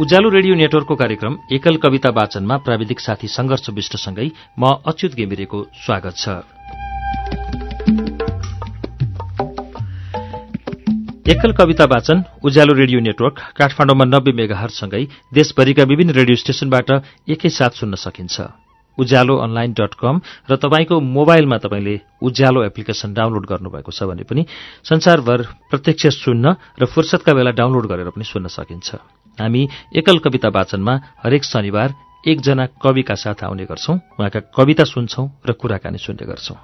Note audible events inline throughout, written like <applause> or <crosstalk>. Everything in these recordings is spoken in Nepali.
उज्यालो रेडियो नेटवर्कको कार्यक्रम एकल कविता वाचनमा प्राविधिक साथी संघर्ष विष्टसँगै म अच्युत गेमिरेको स्वागत छ। एकल कविता वाचन उज्यालो रेडियो नेटवर्क काठमाडौँमा नब्बे मेगाहरसँगै देशभरिका विभिन्न रेडियो स्टेशनबाट एकैसाथ सुन्न सकिन्छ। उज्यालो अनलाइन डट कम र तपाईँको मोबाइलमा तपाईँले उज्यालो एप्लिकेशन डाउनलोड गर्नुभएको छ भने पनि संसारभर प्रत्यक्ष सुन्न र फुर्सदका बेला डाउनलोड गरेर पनि सुन्न सकिन्छ। हामी एकल कविता वाचनमा हरेक शनिबार एकजना कविका साथ आउने गर्छौं उहाँका कविता सुन्छौं र कुराकानी सुन्ने गर्छौं।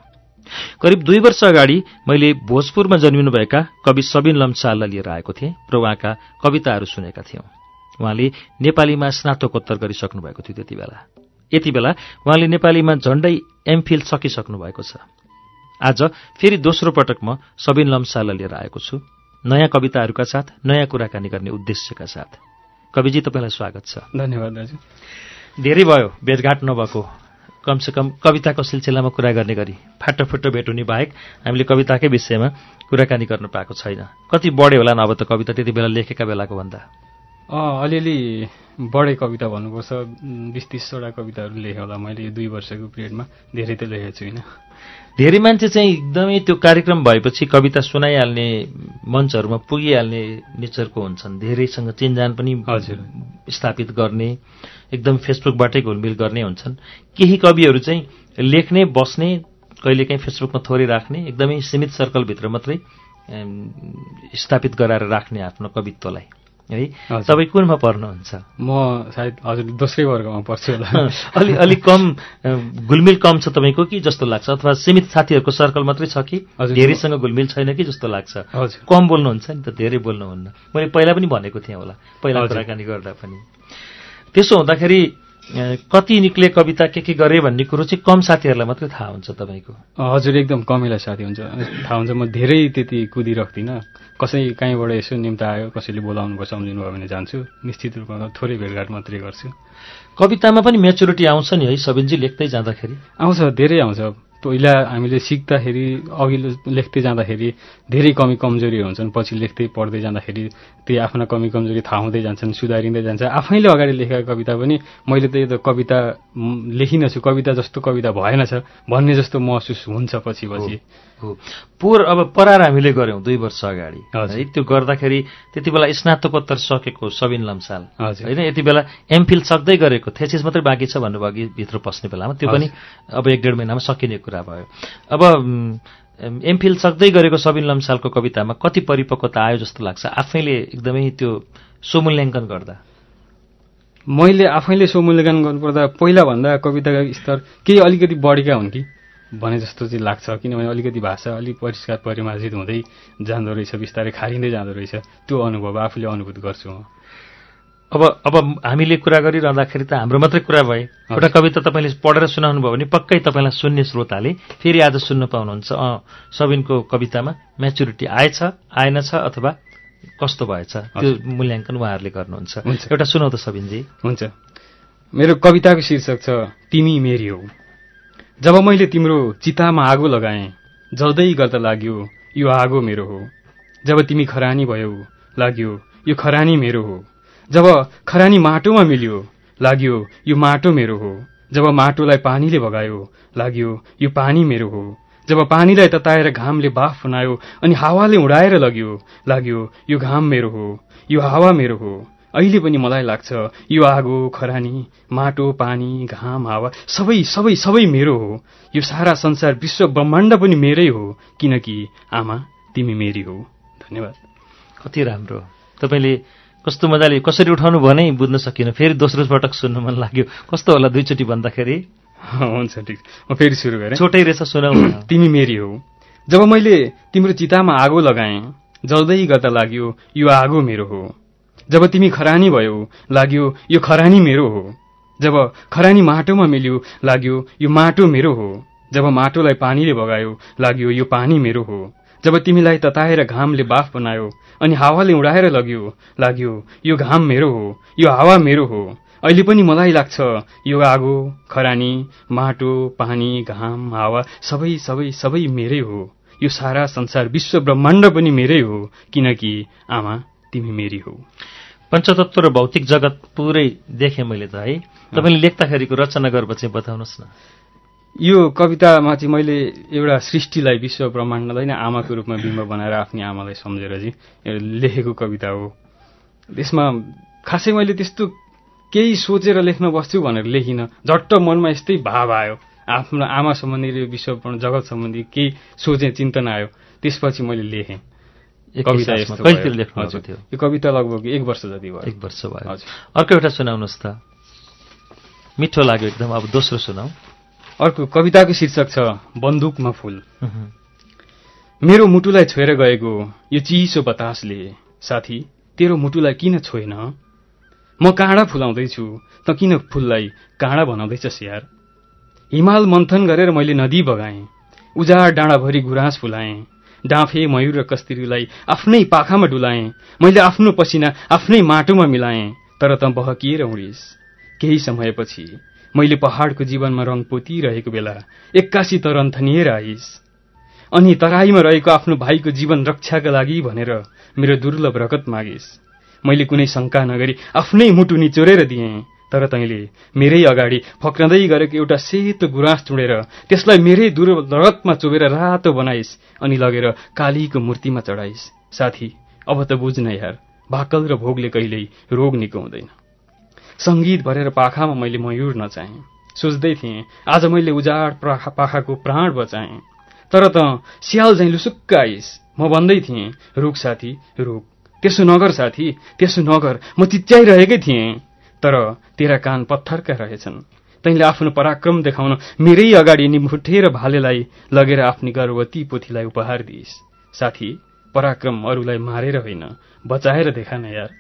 करिब दुई वर्ष अगाडि मैले भोजपुरमा जन्मिनुभएका कवि सबिन लम्साललाई लिएर आएको थिएँ र उहाँका कविताहरू सुनेका थियौं। उहाँले नेपालीमा स्नातकोत्तर गरिसक्नु भएको थियो त्यति बेला। यति बेला उहाँले नेपालीमा झण्डै एमफिल सकिसक्नु भएको छ। आज फेरि दोस्रो पटक म सबिन लम्साललाई लिएर आएको छु। नयाँ कविताहरूका साथ नयाँ कुराकानी गर्ने उद्देश्यका साथ। कविजी तपाईँलाई स्वागत छ। धन्यवाद दाजु। धेरै भयो भेटघाट नभएको। कमसेकम कविताको सिलसिलामा कुरा गर्ने गरी फाटोफुट्टो भेट हुने बाहेक हामीले कविताकै विषयमा कुराकानी गर्न पाएको छैन। कति बढ्यो होला नभए त कविता त्यति बेला लेखेका बेलाको भन्दा। अलिअलि बढे कविता भन्नुपर्छ। बिस तिसवटा कविताहरू लेखेँ होला मैले यो दुई वर्षको पिरियडमा। धेरै त लेखेको छुइनँ। धेरै मान्छे चाहिँ एकदमै त्यो कार्यक्रम भएपछि कविता सुनाइहाल्ने मञ्चहरूमा पुगिहाल्ने नेचरको हुन्छन्। धेरैसँग चिनजान पनि हजुर। स्थापित गर्ने एकदम फेसबुकबाटै घुलमिल गर्ने हुन्छन्। केही कविहरू चाहिँ लेख्ने बस्ने कहिलेकाहीँ फेसबुकमा थोरै राख्ने एकदमै सीमित सर्कलभित्र मात्रै स्थापित गराएर राख्ने आफ्नो कवित्वलाई। है? तपाईँ कुनमा पर्नुहुन्छ? म सायद हजुर दोस्रै वर्गमा पर्छु होला। अलि अलिक कम घुलमिल कम छ तपाईँको कि जस्तो लाग्छ? अथवा सीमित साथीहरूको सर्कल मात्रै छ कि? धेरैसँग घुलमिल छैन कि जस्तो लाग्छ? कम बोल्नुहुन्छ नि त धेरै बोल्नुहुन्न। मैले पहिला पनि भनेको थिएँ होला पहिला कुराकानी गर्दा पनि। त्यसो हुँदाखेरि कति निक्ले कविता के के गरे भन्ने कुरो चाहिँ कम साथीहरूलाई मात्रै थाहा हुन्छ तपाईँको। हजुर एकदम कमीलाई साथी हुन्छ। थाहा हुन्छ म धेरै त्यति कुदिरहदिनँ। कसै कहीँबाट यसो निम्ता आयो कसैले बोलाउनु भयो सम्झिनु भयो भने जान्छु। निश्चित रूपमा थोरै भेटघाट मात्रै गर्छु। कवितामा पनि मेच्योरिटी आउँछ नि है सबिनजी लेख्दै जाँदाखेरि? आउँछ धेरै आउँछ। पहिला हामीले सिक्दाखेरि अघिल्लो लेख्दै जाँदाखेरि धेरै कमी कमजोरीहरू हुन्छन् पछि लेख्दै पढ्दै जाँदाखेरि त्यो आफ्ना कमी कमजोरी थाहा हुँदै जान्छन् सुधारिँदै जान्छ। आफैले अगाडि लेखेको कविता पनि मैले त यो त कविता लेखिनछु कविता जस्तो कविता भएन छ भन्ने जस्तो महसुस हुन्छ पछि पछि। हो। पोहोर अब परार हामीले गऱ्यौँ दुई वर्ष अगाडि। है त्यो गर्दाखेरि त्यति बेला स्नातकोत्तर सकेको सबिन लम्साल। होइन यति बेला एमफिल सक्दै गरेको थेसिस मात्रै बाँकी छ भन्नुभयो भित्र पस्ने बेलामा। त्यो पनि अब एक डेढ महिनामा सकिने कुरा भयो। अब एमफिल सक्दै गरेको सबिन लम्सालको कवितामा कति परिपक्वता आयो जस्तो लाग्छ? आफैले एकदमै त्यो स्वमूल्याङ्कन गर्दा। मैले आफैले स्वमूल्याङ्कन गर्नुपर्दा पहिलाभन्दा कविताका स्तर केही अलिकति बढेका हुन् कि? भने जस्तो चाहिँ लाग्छ। किनभने अलिकति भाषा अलिक परिष्कार परिमार्जित हुँदै जाँदो रहेछ बिस्तारै खारिँदै जाँदो रहेछ। त्यो अनुभव आफूले अनुभूत गर्छु म। अब अब हामीले कुरा गरिरहँदाखेरि त हाम्रो मात्रै कुरा भए। एउटा कविता तपाईँले पढेर सुनाउनु भयो भने पक्कै तपाईँलाई सुन्ने श्रोताले फेरि आज सुन्न पाउनुहुन्छ। अँ सबिनको कवितामा म्याचुरिटी आएछ आएन छ अथवा कस्तो भएछ? त्यो मूल्याङ्कन उहाँहरूले गर्नुहुन्छ। एउटा सुनौ त सबिनजी। हुन्छ। मेरो कविताको शीर्षक छ तिमी मेरी हौ। जब मैले तिम्रो चितामा आगो लगाएँ जल्दै गर्दा लाग्यो यो आगो मेरो हो। जब तिमी खरानी भयौ लाग्यो यो खरानी मेरो हो। जब खरानी माटोमा मिल्यो लाग्यो यो माटो मेरो हो। जब माटोलाई पानीले भगायो लाग्यो यो पानी मेरो हो। जब पानीलाई तताएर घामले बाफ बनायो अनि हावाले उडाएर लग्यो लाग्यो यो घाम मेरो हो यो हावा मेरो हो। अहिले पनि मलाई लाग्छ यो आगो खरानी माटो पानी घाम हावा सबै सबै सबै मेरो हो। यो सारा संसार विश्व ब्रह्माण्ड पनि मेरै हो किनकि आमा तिमी मेरी हो। धन्यवाद। कति राम्रो। तपाईँले कस्तो मजाले कसरी उठाउनु भयो नै बुझ्न सकिनँ। फेरि दोस्रो पटक सुन्नु मन लाग्यो। कस्तो होला दुईचोटि भन्दाखेरि? हुन्छ ठिक। म फेरि सुरु गरेँ। छोटै रहेछ सुनाउ <clears throat> तिमी मेरी हो। जब मैले तिम्रो चितामा आगो लगाएँ जल्दै गर्दा लाग्यो यो आगो मेरो हो। जब तिमी खरानी भयौ लाग्यो यो खरानी मेरो हो। जब खरानी माटोमा मिल्यो लाग्यो यो माटो मेरो हो। जब माटोलाई पानीले बगायो लाग्यो यो पानी मेरो हो। जब तिमीलाई तताएर घामले बाफ बनायो अनि हावाले उडाएर लग्यो लाग्यो यो घाम मेरो हो यो हावा मेरो हो। अहिले पनि मलाई लाग्छ यो आगो खरानी माटो पानी घाम हावा सबै सबै सबै मेरै हो। यो सारा संसार विश्व ब्रह्माण्ड पनि मेरै हो किनकि आमा तिमी मेरी हो। पञ्चतत्व र भौतिक जगत पुरै देखेँ मैले त है। तपाईँले लेख्दाखेरिको रचना गरेर चाहिँ बताउनुहोस् न। यो कवितामा चाहिँ मैले एउटा सृष्टिलाई विश्व ब्रह्माण्डलाई नै आमाको रूपमा बिम्ब बनाएर आफ्नै आमालाई सम्झेर चाहिँ लेखेको कविता हो। त्यसमा खासै मैले त्यस्तो केही सोचेर लेख्न बस्छु भनेर लेखिनँ। झट्ट मनमा यस्तै भाव आयो। आफ्नो आमा सम्बन्धी विश्व जगत सम्बन्धी केही सोचे चिन्तन आयो। त्यसपछि मैले लेखेँ कविता कहिलेतिर लेख्नु थियो यो कविता लगभग एक वर्ष जति भयो। एक वर्ष भयो। अर्को एउटा सुनाउनुहोस् त। मिठो लाग्यो एकदम। अब दोस्रो सुनाऊ। अर्को कविताको शीर्षक छ बन्दुकमा फुल। मेरो मुटुलाई छोएर गएको यो चिसो बतासले साथी तेरो मुटुलाई किन छोएन? म काँडा फुलाउँदैछु त किन फुललाई काँडा बनाउँदैछस् यार हिमाल मन्थन गरेर मैले नदी बगाएँ उजाड डाँडाभरि गुराँस फुलाएँ डाँफे मयूर र कस्तिरीलाई आफ्नै पाखामा डुलाएँ। मैले आफ्नो पसिना आफ्नै माटोमा मिलाएँ तर त बहकिएर उडिस। केही समयपछि मैले पहाडको जीवनमा रङ पोतिरहेको बेला एक्कासी त रन्थनिएर आइस। अनि तराईमा रहेको आफ्नो भाइको जीवन रक्षाका लागि भनेर मेरो दुर्लभ रगत मागिस। मैले कुनै शङ्का नगरी आफ्नै मुटु निचोरेर दिएँ। तर तैँले मेरै अगाडि फक्रँदै गरेको एउटा सेतो गुराँस चुडेर त्यसलाई मेरै दुर रगतमा चोबेर रातो बनाइस् अनि लगेर कालीको मूर्तिमा चढाइस्। साथी अब त बुझ्न यार भाकल र भोगले कहिल्यै रोग निको हुँदैन सङ्गीत भरेर पाखामा मैले मयूर नचाहेँ। सोच्दै थिएँ आज मैले उजाड पाखाको प्राण बचाएँ। तर त स्याल झैँ लुसुक्क आइस। म भन्दै थिएँ रुख साथी रुख त्यसो नगर साथी त्यसो नगर। म चिच्याइरहेकै थिएँ। तर तेरा कान पत्थरका रहेछन्। तैँले आफ्नो पराक्रम देखाउन मेरै अगाडि निमुठेर भालेलाई लगेर आफ्नी गर्भवती पोथीलाई उपहार दिइस्। साथी पराक्रम अरूलाई मारेर होइन बचाएर देखान यार।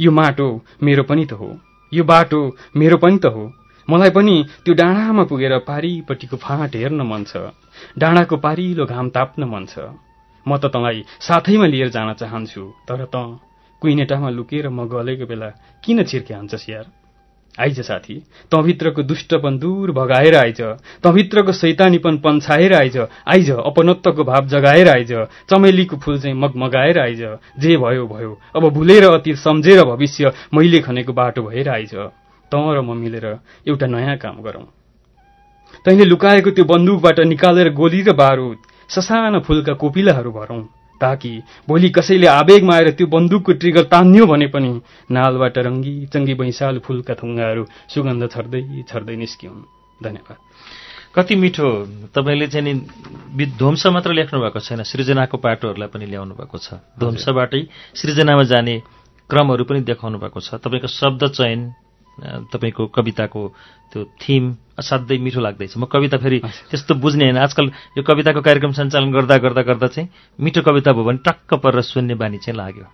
यो माटो मेरो पनि त हो। यो बाटो मेरो पनि त हो। मलाई पनि त्यो डाँडामा पुगेर पारिपट्टिको फाँट हेर्न मन छ। डाँडाको पारिलो घाम ताप्न मन छ। म त तँलाई साथैमा लिएर जान चाहन्छु तर त कुइनेटामा लुकेर म गलेको बेला किन छिर्के हान्छस् यार आइज साथी तँभित्रको दुष्टपन दूर भगाएर आइज तँभित्रको सैतानीपन पन्छाएर आइज आइज अपनत्वको भाव जगाएर आइज चमेलीको फुल चाहिँ मगमगाएर आइज जे भयो भयो अब भुलेर अति सम्झेर भविष्य मैले खनेको बाटो भएर आइज तँ र म मिलेर एउटा नयाँ काम गरौँ। तैँले लुकाएको त्यो बन्दुकबाट निकालेर गोली र बारुद ससाना फुलका कोपिलाहरू भरौँ। ताकि भोलि कसैले आवेगमा आएर त्यो बन्दुकको ट्रिगर तान्यो भने पनि नालबाट रङ्गी चङ्गी भैँसाल फुलका थुङ्गाहरू सुगन्ध छर्दै छर्दै निस्किउन्। धन्यवाद। कति मिठो। तपाईँले चाहिँ नि ध्वंस मात्र लेख्नु भएको छैन सृजनाको पाटोहरूलाई पनि ल्याउनु भएको छ। ध्वंसबाटै सृजनामा जाने क्रमहरू पनि देखाउनु भएको छ। तपाईँको शब्द चयन तपाईँको कविताको त्यो थिम असाध्यै मिठो लाग्दैछ। म कविता फेरि त्यस्तो बुझ्ने होइन। आजकल यो कविताको कार्यक्रम सञ्चालन गर्दा गर्दा गर्दा चाहिँ मिठो कविता भयो भने टक्क परेर सुन्ने बानी चाहिँ लाग्यो।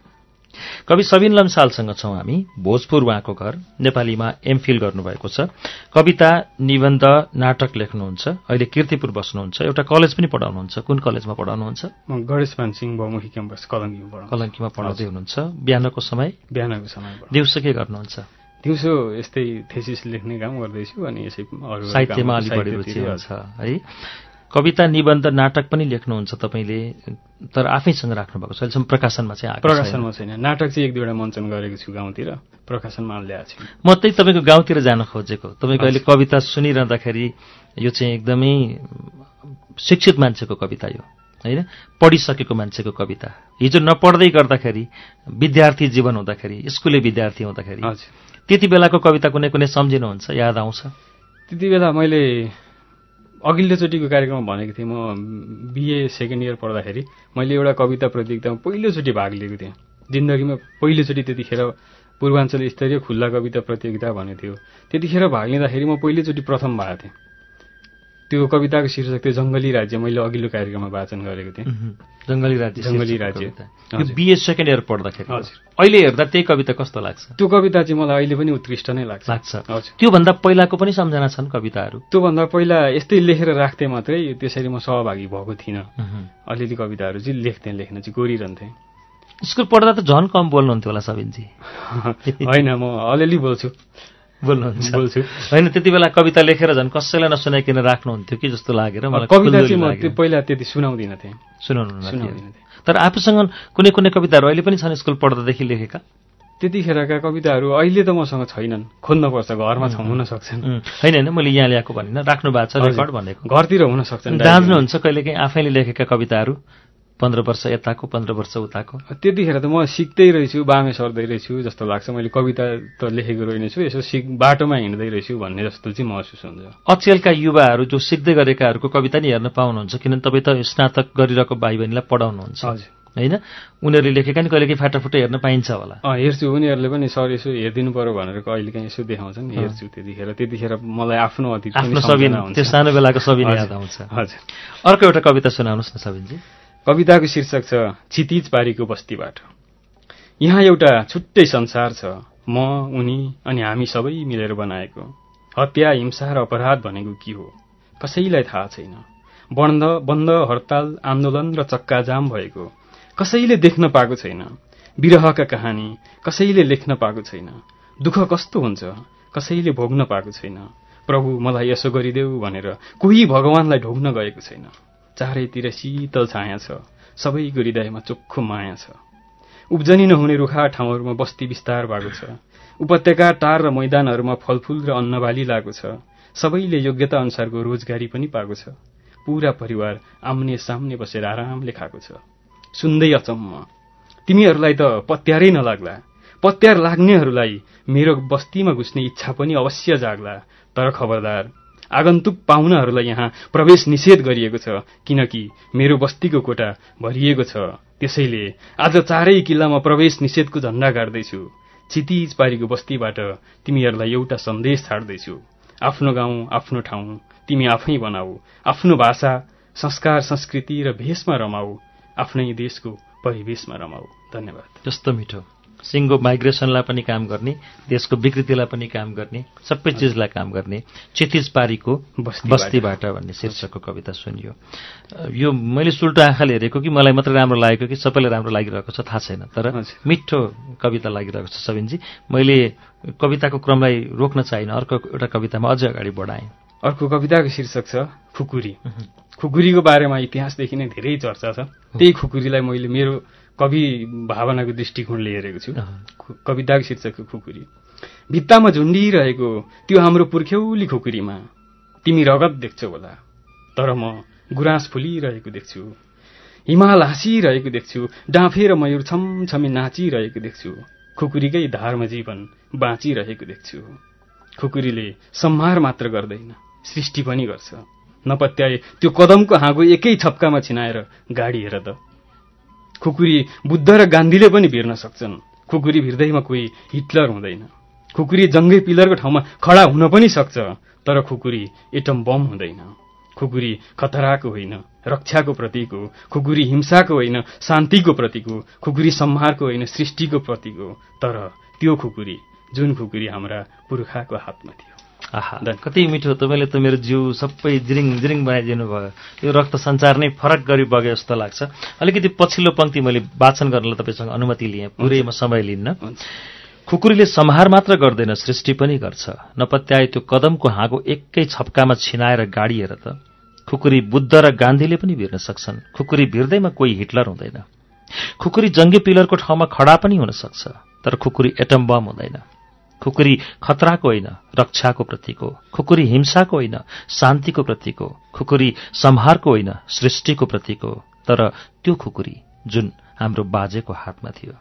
कवि सबिन लम्सालसँग छौँ हामी। भोजपुर उहाँको घर। नेपालीमा एमफिल गर्नुभएको छ। कविता निबन्ध नाटक लेख्नुहुन्छ। अहिले किर्तिपुर बस्नुहुन्छ। एउटा कलेज पनि पढाउनुहुन्छ। कुन कलेजमा पढाउनुहुन्छ? गणेश सिंह बहुमुखी क्याम्पस कलङ्कीमा कलङ्कीमा पढाउँदै हुनुहुन्छ। बिहानको समय? बिहानको समय दिउँसो के गर्नुहुन्छ? दिउँसो यस्तै थेसिस लेख्ने काम गर्दैछु अनि यसै अरू साहित्यमा अलि बढी रुचि हुन्छ है? कविता निबन्ध नाटक पनि लेख्नुहुन्छ तपाईँले तर आफैसँग राख्नु भएको छ? अहिलेसम्म प्रकाशनमा चाहिँ प्रकाशनमा छैन। नाटक चाहिँ एक दुईवटा मञ्चन गरेको छु गाउँतिर। प्रकाशनमा ल्याएको छु। म त्यही तपाईँको गाउँतिर जान खोजेको। तपाईँको अहिले कविता सुनिरहँदाखेरि यो चाहिँ एकदमै शिक्षित मान्छेको कविता यो होइन? पढिसकेको मान्छेको कविता। हिजो नपढ्दै गर्दाखेरि विद्यार्थी जीवन हुँदाखेरि स्कुले विद्यार्थी हुँदाखेरि त्यति बेलाको कविता कुनै कुनै सम्झिनुहुन्छ याद आउँछ? त्यति बेला मैले अघिल्लोचोटिको कार्यक्रममा भनेको थिएँ म बिए सेकेन्ड इयर पढ्दाखेरि मैले एउटा कविता प्रतियोगितामा पहिलोचोटि भाग लिएको थिएँ। जिन्दगीमा पहिलोचोटि त्यतिखेर पूर्वाञ्चल स्तरीय खुल्ला कविता प्रतियोगिता भनेको थियो। त्यतिखेर भाग लिँदाखेरि म पहिलोचोटि प्रथम भएको थिएँ। त्यो कविताको शीर्षक त्यो जङ्गली राज्य मैले अघिल्लो कार्यक्रममा वाचन गरेको थिएँ। जङ्गली राज्य जङ्गली राज्य। बिए सेकेन्ड इयर पढ्दाखेरि हजुर। अहिले हेर्दा त्यही कविता कस्तो लाग्छ? त्यो कविता चाहिँ मलाई अहिले पनि उत्कृष्ट नै लाग्छ। लाग्छ। हजुर। त्योभन्दा पहिलाको पनि सम्झना छन् कविताहरू? त्योभन्दा पहिला यस्तै लेखेर राख्थेँ मात्रै त्यसरी म सहभागी भएको थिइनँ। अलिअलि कविताहरू चाहिँ लेख्थेँ लेख्न चाहिँ कोरिरहन्थेँ स्कुल पढ्दा त झन् कम बोल्नुहुन्थ्यो होला सबिनजी। <laughs> होइन म अलिअलि बोल्छु। बोल्नुहुन्छ। होइन त्यति बेला कविता लेखेर झन् कसैलाई नसुनाइकन राख्नुहुन्थ्यो कि जस्तो लागेर मलाई कविता चाहिँ म पहिला त्यति सुनाउँदिनँ थिएँ सुनाउनु तर आफूसँग कुनै कुनै कविताहरू अहिले पनि छन् स्कुल पढ्दादेखि लेखेका? त्यतिखेरका कविताहरू अहिले त मसँग छैनन्। खोज्नुपर्छ घरमा छ हुन सक्छन्। होइन होइन मैले यहाँ ल्याएको भनिनँ। राख्नु भएको छ रेकर्ड भनेको। घरतिर हुन सक्छन्। दाँच्नुहुन्छ कहिलेकाहीँ आफैले लेखेका कविताहरू? पन्ध्र वर्ष यताको पन्ध्र वर्ष उताको? त्यतिखेर त म सिक्दै रहेछु बामे सर्दै रहेछु जस्तो लाग्छ। मैले कविता त लेखेको रहेनछु यसो सिक बाटोमा हिँड्दै रहेछु भन्ने जस्तो चाहिँ महसुस हुन्छ। अचेलका युवाहरू जो सिक्दै गरेकाहरूको कविता नि हेर्न पाउनुहुन्छ किनभने तपाईँ त स्नातक गरिरहेको भाइ बहिनीलाई पढाउनुहुन्छ। हजुर। होइन? उनीहरूले लेखेका नि कहिलेकाहीँ फाटाफुटो हेर्न पाइन्छ होला। हेर्छु उनीहरूले पनि सर यसो हेरिदिनु पर्यो भनेर कहिले काहीँ यसो देखाउँछन्। हेर्छु त्यतिखेर। त्यतिखेर मलाई आफ्नो अति आफ्नो सबिन हुन्छ। त्यो सानो बेलाको सबिन याद आउँछ। हजुर। अर्को एउटा कविता सुनाउनुहोस् न सबिनजी। कविताको शीर्षक छ क्षितिज पारीको बस्तीबाट। यहाँ एउटा छुट्टै संसार छ म उनी अनि हामी सबै मिलेर बनाएको। हत्या हिंसा र अपराध भनेको के हो? कसैलाई थाहा छैन। बन्द बन्द हडताल आन्दोलन र चक्काजाम भएको। कसैले देख्न पाएको छैन। विरहका कहानी कसैले लेख्न पाएको छैन। दुःख कस्तो हुन्छ? कसैले भोग्न पाएको छैन। प्रभु मलाई यसो गरिदेऊ भनेर कोही भगवानलाई ढोग्न गएको छैन। चारैतिर शीतल छाया छ। सबैको हृदयमा चोखो माया छ। उब्जनी नहुने रुखा ठाउँहरूमा बस्ती विस्तार भएको छ। उपत्यका टार र मैदानहरूमा फलफूल र अन्नबाली लागेको छ। सबैले योग्यता अनुसारको रोजगारी पनि पाएको छ। पूरा परिवार आम्ने सामने बसेर आरामले खाएको छ। सुन्दै अचम्म। तिमीहरूलाई त पत्यारै नलाग्ला। पत्यार लाग्नेहरूलाई मेरो बस्तीमा घुस्ने इच्छा पनि अवश्य जाग्ला। तर खबरदार आगन्तुक पाहुनाहरूलाई यहाँ प्रवेश निषेध गरिएको छ किनकि मेरो बस्तीको कोटा भरिएको छ। त्यसैले आज चारै किल्लामा प्रवेश निषेधको झण्डा गाड्दैछु। क्षितिज पारीको बस्तीबाट तिमीहरूलाई एउटा सन्देश छाड्दैछु। आफ्नो गाउँ आफ्नो ठाउँ तिमी आफै बनाऊ। आफ्नो भाषा संस्कार संस्कृति र भेषमा रमाऊ। आफ्नै देशको परिवेशमा रमाऊ। धन्यवाद। जस्तो मिठो। सिङ्गो माइग्रेसनलाई पनि काम गर्ने देशको विकृतिलाई पनि काम गर्ने सबै चिजलाई काम गर्ने क्षितिज पारीको बस्तीबाट। भन्ने शीर्षकको कविता सुनियो। यो मैले सुल्टो आँखाले हेरेको कि मलाई मात्रै राम्रो लागेको कि सबैलाई राम्रो लागिरहेको छ? थाहा छैन। तर। मिठो कविता लागिरहेको छ सबिनजी। मैले कविताको क्रमलाई रोक्न चाहिनँ अर्को एउटा कवितामा अझै अगाडि बढाएँ। अर्को कविताको शीर्षक छ खुकुरी। खुकुरीको बारेमा इतिहासदेखि नै धेरै चर्चा छ। त्यही खुकुरीलाई मैले मेरो कवि भावनाको दृष्टिकोणले हेरेको छु। कविताको शीर्षक हो खुकुरी। भित्तामा झुन्डिरहेको त्यो हाम्रो पुर्ख्यौली खुकुरीमा तिमी रगत देख्छौ होला तर म गुराँस फुलिरहेको देख्छु। हिमाल हाँसिरहेको देख्छु डाँफे र मयूर छमछमी नाचिरहेको देख्छु खुकुरीकै धारमा जीवन बाँचिरहेको देख्छु। खुकुरीले सम्हार मात्र गर्दैन सृष्टि पनि गर्छ। नपत्याए त्यो कदमको हाँगो एकै छप्कामा छिनाएर गाडी हेर त। खुकुरी बुद्ध र गान्धीले पनि भिर्न सक्छन्। खुकुरी भिर्दैमा कोही हिटलर हुँदैन। खुकुरी जङ्गै पिलरको ठाउँमा खडा हुन पनि सक्छ तर खुकुरी एटम बम हुँदैन। खुकुरी खतराको होइन रक्षाको प्रतीक हो। खुकुरी हिंसाको होइन शान्तिको प्रतीक हो। खुकुरी संहारको होइन सृष्टिको प्रतीक हो। तर त्यो खुकुरी जुन खुकुरी हाम्रा पुर्खाको हातमा थियो। आहा। कति मिठो तपाईँले त मेरो जिउ सबै जिरिङ जिरिङ बनाइदिनु भयो। यो रक्त सञ्चार नै फरक गरी बग्यो जस्तो लाग्छ। अलिकति पछिल्लो पङ्क्ति मैले वाचन गर्नलाई तपाईँसँग अनुमति लिएँ। पुरै म समय लिन्न। खुकुरीले सम्हार मात्र गर्दैन सृष्टि पनि गर्छ। नपत्याए त्यो कदमको हाँगो एकै छप्कामा छिनाएर गाडिएर त। खुकुरी बुद्ध र गान्धीले पनि भिर्न सक्छन्। खुकुरी भिर्दैमा कोही हिटलर हुँदैन। खुकुरी जङ्गे पिलरको ठाउँमा खडा पनि हुन सक्छ। तर खुकुरी एटम बम हुँदैन। खुकुरी खतराको होइन रक्षाको प्रतीक हो खुकुरी हिंसाको होइन शान्तिको प्रतीक हो खुकुरी सम्हारको होइन सृष्टिको प्रतीक। हो तर त्यो खुकुरी जुन हाम्रो बाजेको हातमा थियो।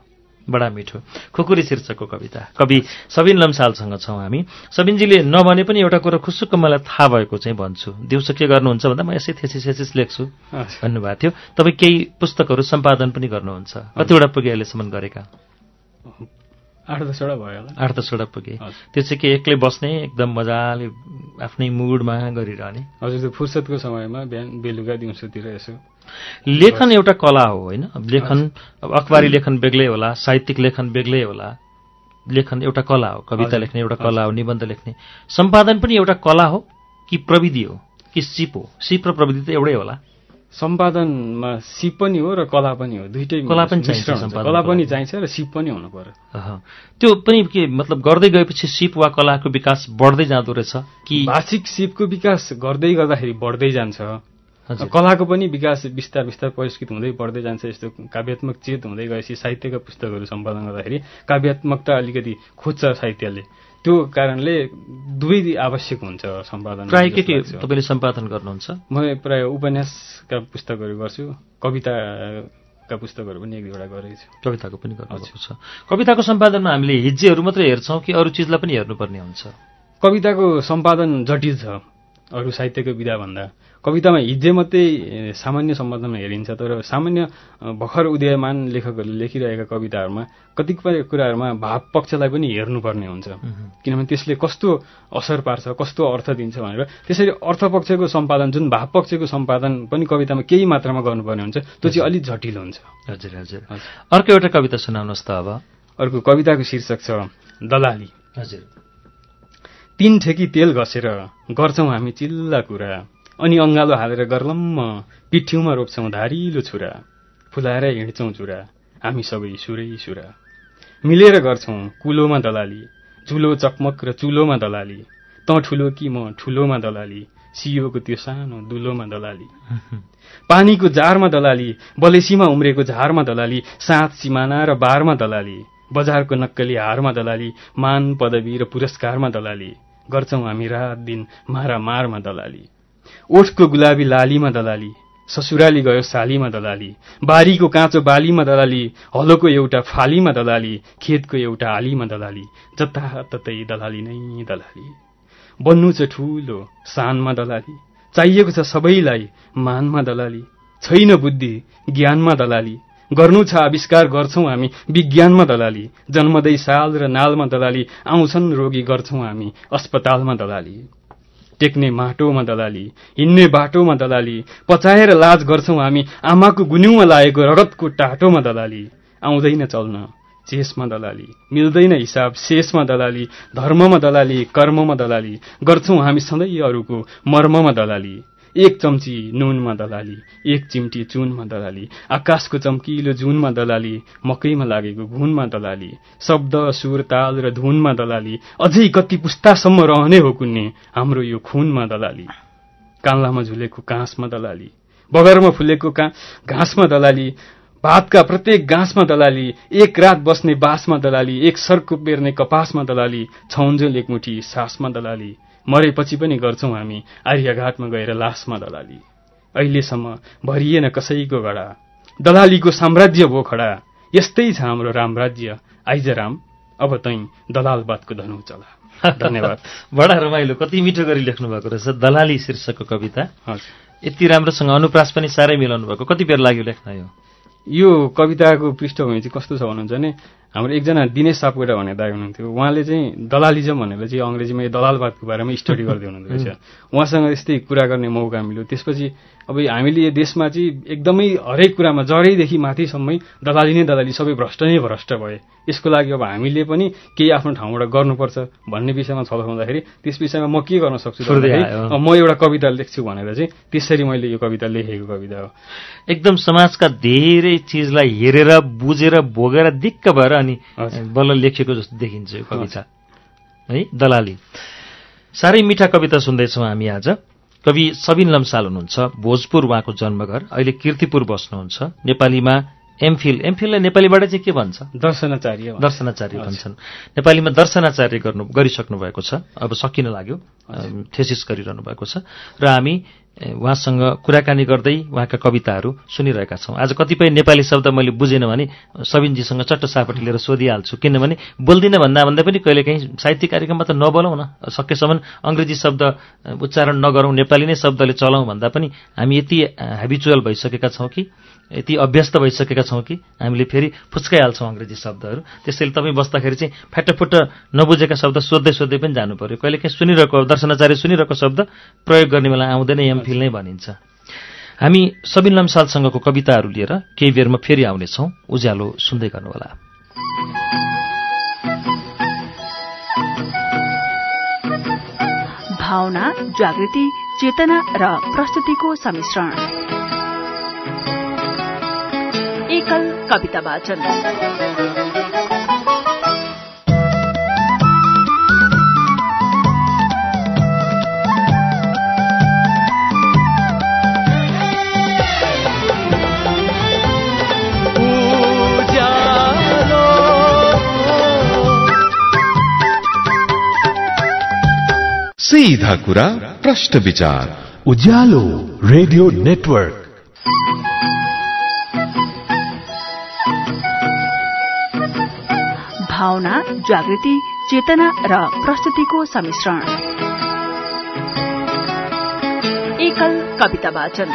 बडा मिठो। खुकुरी शीर्षकको कविता। कवि सबिन लम्सालसँग छौँ हामी। सबिनजीले नभने पनि एउटा कुरो खुसुक्क मलाई थाहा भएको चाहिँ भन्छु। दिउँसो के गर्नुहुन्छ भन्दा म यसै थेसिस थेसिस लेख्छु। भन्नुभएको थियो। तपाईँ केही पुस्तकहरू सम्पादन पनि गर्नुहुन्छ। कतिवटा पुगे अहिलेसम्म गरेका? आठ दसवटा भयो होला। आठ दसवटा पुगे। त्यो चाहिँ के एक्लै बस्ने एकदम मजाले आफ्नै मुडमा गरिरहने। हजुर त्यो फुर्सदको समयमा बिहान बेलुका दिउँसोतिर यसो। लेखन एउटा कला हो होइन? लेखन अब अखबारी लेखन बेग्लै होला साहित्यिक लेखन बेग्लै होला। लेखन एउटा कला हो कविता लेख्ने एउटा कला हो निबन्ध लेख्ने। सम्पादन पनि एउटा कला हो कि प्रविधि हो कि सिप हो? सिप र प्रविधि त एउटै होला। सम्पादनमा सिप पनि हो र कला पनि हो दुइटै कला पनि चाहिन्छ कला पनि। चाहिन्छ र सिप पनि हुनु पर्यो। त्यो पनि के मतलब गर्दै गएपछि सिप वा कलाको विकास बढ्दै जाँदो रहेछ कि भाषिक सिपको विकास गर्दै गर्दाखेरि बढ्दै जान्छ। कलाको पनि विकास बिस्तार बिस्तार परिष्कृत हुँदै बढ्दै जान्छ यस्तो काव्यात्मक चेत हुँदै गएपछि साहित्यका पुस्तकहरू सम्पादन गर्दाखेरि काव्यात्मकता अलिकति खोज्छ साहित्यले त्यो कारणले दुवै आवश्यक हुन्छ सम्पादन प्राय के के। तपाईँले सम्पादन गर्नुहुन्छ? म प्राय उपन्यासका पुस्तकहरू गर्छु कविताका पुस्तकहरू पनि एक दुईवटा गरेको छु। कविताको पनि गर्नुभएको छ। कविताको सम्पादनमा हामीले हिज्जेहरू मात्रै हेर्छौँ कि अरू चिजलाई पनि हेर्नुपर्ने हुन्छ? कविताको सम्पादन जटिल छ अरू साहित्यको विधाभन्दा। कवितामा हिज्जे मात्रै सामान्य सम्पादनमा हेरिन्छ तर सामान्य भर्खर उदयमान लेखकहरूले लेखिरहेका कविताहरूमा कतिपय कुराहरूमा भाव पक्षलाई पनि हेर्नुपर्ने हुन्छ। किनभने त्यसले कस्तो असर पार्छ कस्तो अर्थ दिन्छ भनेर त्यसरी अर्थपक्षको सम्पादन जुन भाव पक्षको सम्पादन पनि कवितामा केही मात्रामा गर्नुपर्ने हुन्छ त्यो चाहिँ अलिक जटिल हुन्छ। हजुर। हजुर। अर्को एउटा कविता सुनाउनुहोस् त अब। अर्को कविताको शीर्षक छ दलाली। हजुर। तीन ठेकी तेल घसेर गर्छौँ हामी चिल्ला कुरा। अनि अङ्गालो हालेर गर्लम्म पिठ्यौमा रोप्छौँ धारिलो छुरा फुलाएर हिँड्छौँ चुरा हामी सबै सुरै सुरा। मिलेर गर्छौँ कुलोमा दलाली चुलो चकमक र चुलोमा दलाली तँ ठुलो कि म ठुलोमा दलाली सियोको त्यो सानो दुलोमा दलाली। <laughs> पानीको जारमा दलाली बलेसीमा उम्रेको झारमा दलाली सात सिमाना र बारमा दलाली बजारको नक्कली हारमा दलाली मान पदवी र पुरस्कारमा दलाली गर्छौँ हामी रात दिन मारा मारमा दलाली। ओठको गुलाबी लालीमा दलाली ससुराली गयो सालीमा दलाली बारीको काँचो बालीमा दलाली हलोको एउटा फालीमा दलाली खेतको एउटा आलीमा दलाली जताततै दलाली नै दलाली। बन्नु छ ठुलो सानमा दलाली चाहिएको छ सबैलाई मानमा दलाली छैन बुद्धि ज्ञानमा दलाली गर्नु छ आविष्कार गर्छौँ हामी विज्ञानमा दलाली जन्मदै साल र नालमा दलाली आउँछन् रोगी गर्छौँ हामी अस्पतालमा दलाली। टेक्ने माटोमा दलाली हिँड्ने बाटोमा दलाली पचाएर लाज गर्छौँ हामी आमाको गुन्युमा लागेको रगतको टाटोमा दलाली। आउँदैन चल्न चेसमा दलाली मिल्दैन हिसाब शेषमा दलाली धर्ममा दलाली कर्ममा दलाली गर्छौँ हामी सधैँ अरूको मर्ममा दलाली। एक चम्ची नुनमा दलाली एक चिम्टी चुनमा दलाली आकाशको चम्किलो जुनमा दलाली मकैमा लागेको घुनमा दलाली शब्द सुर ताल र धुनमा दलाली अझै कति पुस्तासम्म रहने हो कुन्ने हाम्रो यो खुनमा दलाली। कान्लामा झुलेको काँसमा दलाली बगरमा फुलेको का घाँसमा दलाली भातका प्रत्येक घाँसमा दलाली एक रात बस्ने बाँसमा दलाली एक सर्को बेर्ने कपासमा दलाली छौन्जेल एकमुठी सासमा दलाली। मरेपछि पनि गर्छौँ हामी। आर्यघाटमा गएर लासमा दलाली। अहिलेसम्म भरिएन कसैको गडा दलालीको साम्राज्य भो खडा। यस्तै छ हाम्रो रामराज्य। आइज राम अब तै दलालबादको धनु चला। <laughs> धन्यवाद। बडा रमाइलो कति मिठो गरी लेख्नु भएको रहेछ। दलाली शीर्षकको कविता। हजुर। यति राम्रोसँग अनुप्रास पनि साह्रै मिलाउनु भएको। कति बेर लाग्यो लेख्न यो? यो कविताको पृष्ठभूमि चाहिँ कस्तो छ भन्नुहुन्छ भने हाम्रो एकजना दिनेश सापकोटा भन्ने दाई हुनुहुन्थ्यो। उहाँले चाहिँ दलालिजम भनेर चाहिँ अङ्ग्रेजीमा यो दलालवादको बारेमा स्टडी गर्दै हुनुहुन्थो रहेछ। उहाँसँग यस्तै कुरा गर्ने मौका मिल्यो। त्यसपछि अब हामीले यो देशमा चाहिँ एकदमै हरेक कुरामा जडैदेखि माथिसम्मै दलाली नै दलाली सबै भ्रष्ट नै भ्रष्ट भए। यसको लागि अब हामीले पनि केही आफ्नो ठाउँबाट गर्नुपर्छ भन्ने विषयमा छलफल हुँदाखेरि त्यस विषयमा म के गर्न सक्छु म एउटा कविता लेख्छु भनेर चाहिँ त्यसरी मैले यो कविता लेखेको कविता हो। एकदम समाजका धेरै चिजलाई हेरेर बुझेर भोगेर दिक्क भएर अनि। बल्ल लेखेको जस्तो देखिन्छ यो कविता। है दलाली। साह्रै मिठा कविता सुन्दैछौँ हामी आज। कवि सबिन लम्साल हुनुहुन्छ भोजपुर उहाँको जन्मघर। अहिले किर्तिपुर बस्नुहुन्छ। नेपालीमा एमफिल। एमफिललाई नेपालीबाट चाहिँ के भन्छ? दर्शनाचार्य। दर्शनाचार्य भन्छन्। नेपालीमा दर्शनाचार्य गर्नु गरिसक्नु भएको छ। अब सकिन लाग्यो। थेसिस गरिरहनु भएको छ। र हामी उहाँसँग कुराकानी गर्दै उहाँका कविताहरू सुनिरहेका छौँ। आज कतिपय नेपाली शब्द मैले बुझेन भने सबिनजीसँग चट्ट सापट्टि लिएर सोधिहाल्छु। किनभने बोल्दिनँ भन्दा भन्दा पनि कहिलेकाहीँ साहित्य कार्यक्रममा त नबोलौँ न। सकेसम्म अङ्ग्रेजी शब्द उच्चारण नगरौँ नेपाली नै शब्दले चलाउँ भन्दा पनि हामी यति हेबिचुअल भइसकेका छौँ कि यति अभ्यस्त भइसकेका छौँ कि हामीले फेरि फुच्काइहाल्छौँ अङ्ग्रेजी शब्दहरू। त्यसैले तपाईँ बस्दाखेरि चाहिँ फ्याटफुट्ट नबुझेका शब्द सोध्दै सोध्दै पनि जानु पऱ्यो कहिलेकाहीँ सुनिरहेको दर्शनाचार्य सुनिरहेको शब्द प्रयोग गर्ने बेला आउँदैन। एमफिल नै भनिन्छ। हामी सबिन लम्सालसँगको कविताहरू लिएर केही बेरमा फेरि आउनेछौँ। उज्यालो सुन्दै गर्नुहोला। भावना जागृति चेतना र प्रस्तुतिको सम्मिश्रण एकल कविता वाचन। सीधा कुरा प्रश्न विचार। Ujyaalo radio network. भावना जागृति चेतना र प्रस्तुतिको सम्मिश्रण एकल कविता वाचन।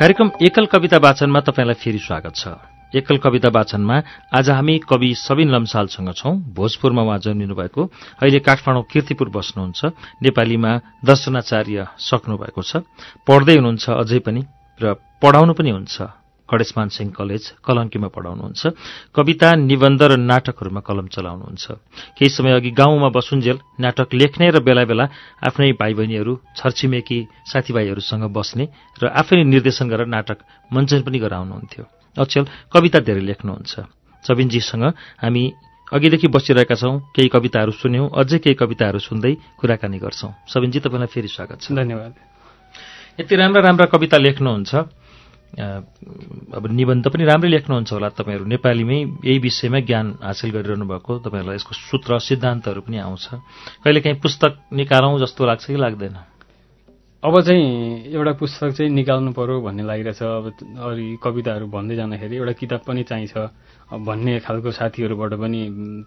कार्यक्रम एकल कविता वाचनमा तपाईँलाई फेरि स्वागत छ। एकल कविता वाचनमा आज हामी कवि सबिन लम्सालसँग छौं। भोजपुरमा उहाँ जन्मिनु भएको। अहिले काठमाडौँ किर्तिपुर बस्नुहुन्छ। नेपालीमा दर्शनाचार्य सक्नुभएको छ। पढ्दै हुनुहुन्छ अझै पनि र पढाउनु पनि हुन्छ। गणेशमान सिंह कलेज कलङ्कीमा पढाउनुहुन्छ। कविता निबन्ध र नाटकहरूमा कलम चलाउनुहुन्छ। केही समय अघि गाउँमा बसुन्जेल नाटक लेख्ने र बेला बेला आफ्नै भाइ बहिनीहरू छरछिमेकी साथीभाइहरूसँग बस्ने र आफैले निर्देशन गरेर नाटक मञ्चन पनि गराउनुहुन्थ्यो। अचेल कविता धेरै लेख्नुहुन्छ। सबिनजीसँग हामी अघिदेखि बसिरहेका छौं। केही कविताहरू सुन्यौं। अझै केही कविताहरू सुन्दै कुराकानी गर्छौं। सबिनजी तपाईँलाई फेरि स्वागत छ। धन्यवाद। यति राम्रा राम्रा कविता लेख्नुहुन्छ। अब निबन्ध पनि राम्रै लेख्नुहुन्छ होला तपाईँहरू नेपालीमै। यही विषयमा ज्ञान हासिल गरिरहनु भएको तपाईँहरूलाई यसको सूत्र सिद्धान्तहरू पनि आउँछ। कहिलेकाहीँ पुस्तक निकालौँ जस्तो लाग्छ कि लाग्दैन? अब चाहिँ एउटा पुस्तक चाहिँ निकाल्नु पर्यो भन्ने लागिरहेछ। अब अरू कविताहरू भन्दै जाँदाखेरि एउटा किताब पनि चाहिन्छ। भन्ने खालको साथीहरूबाट पनि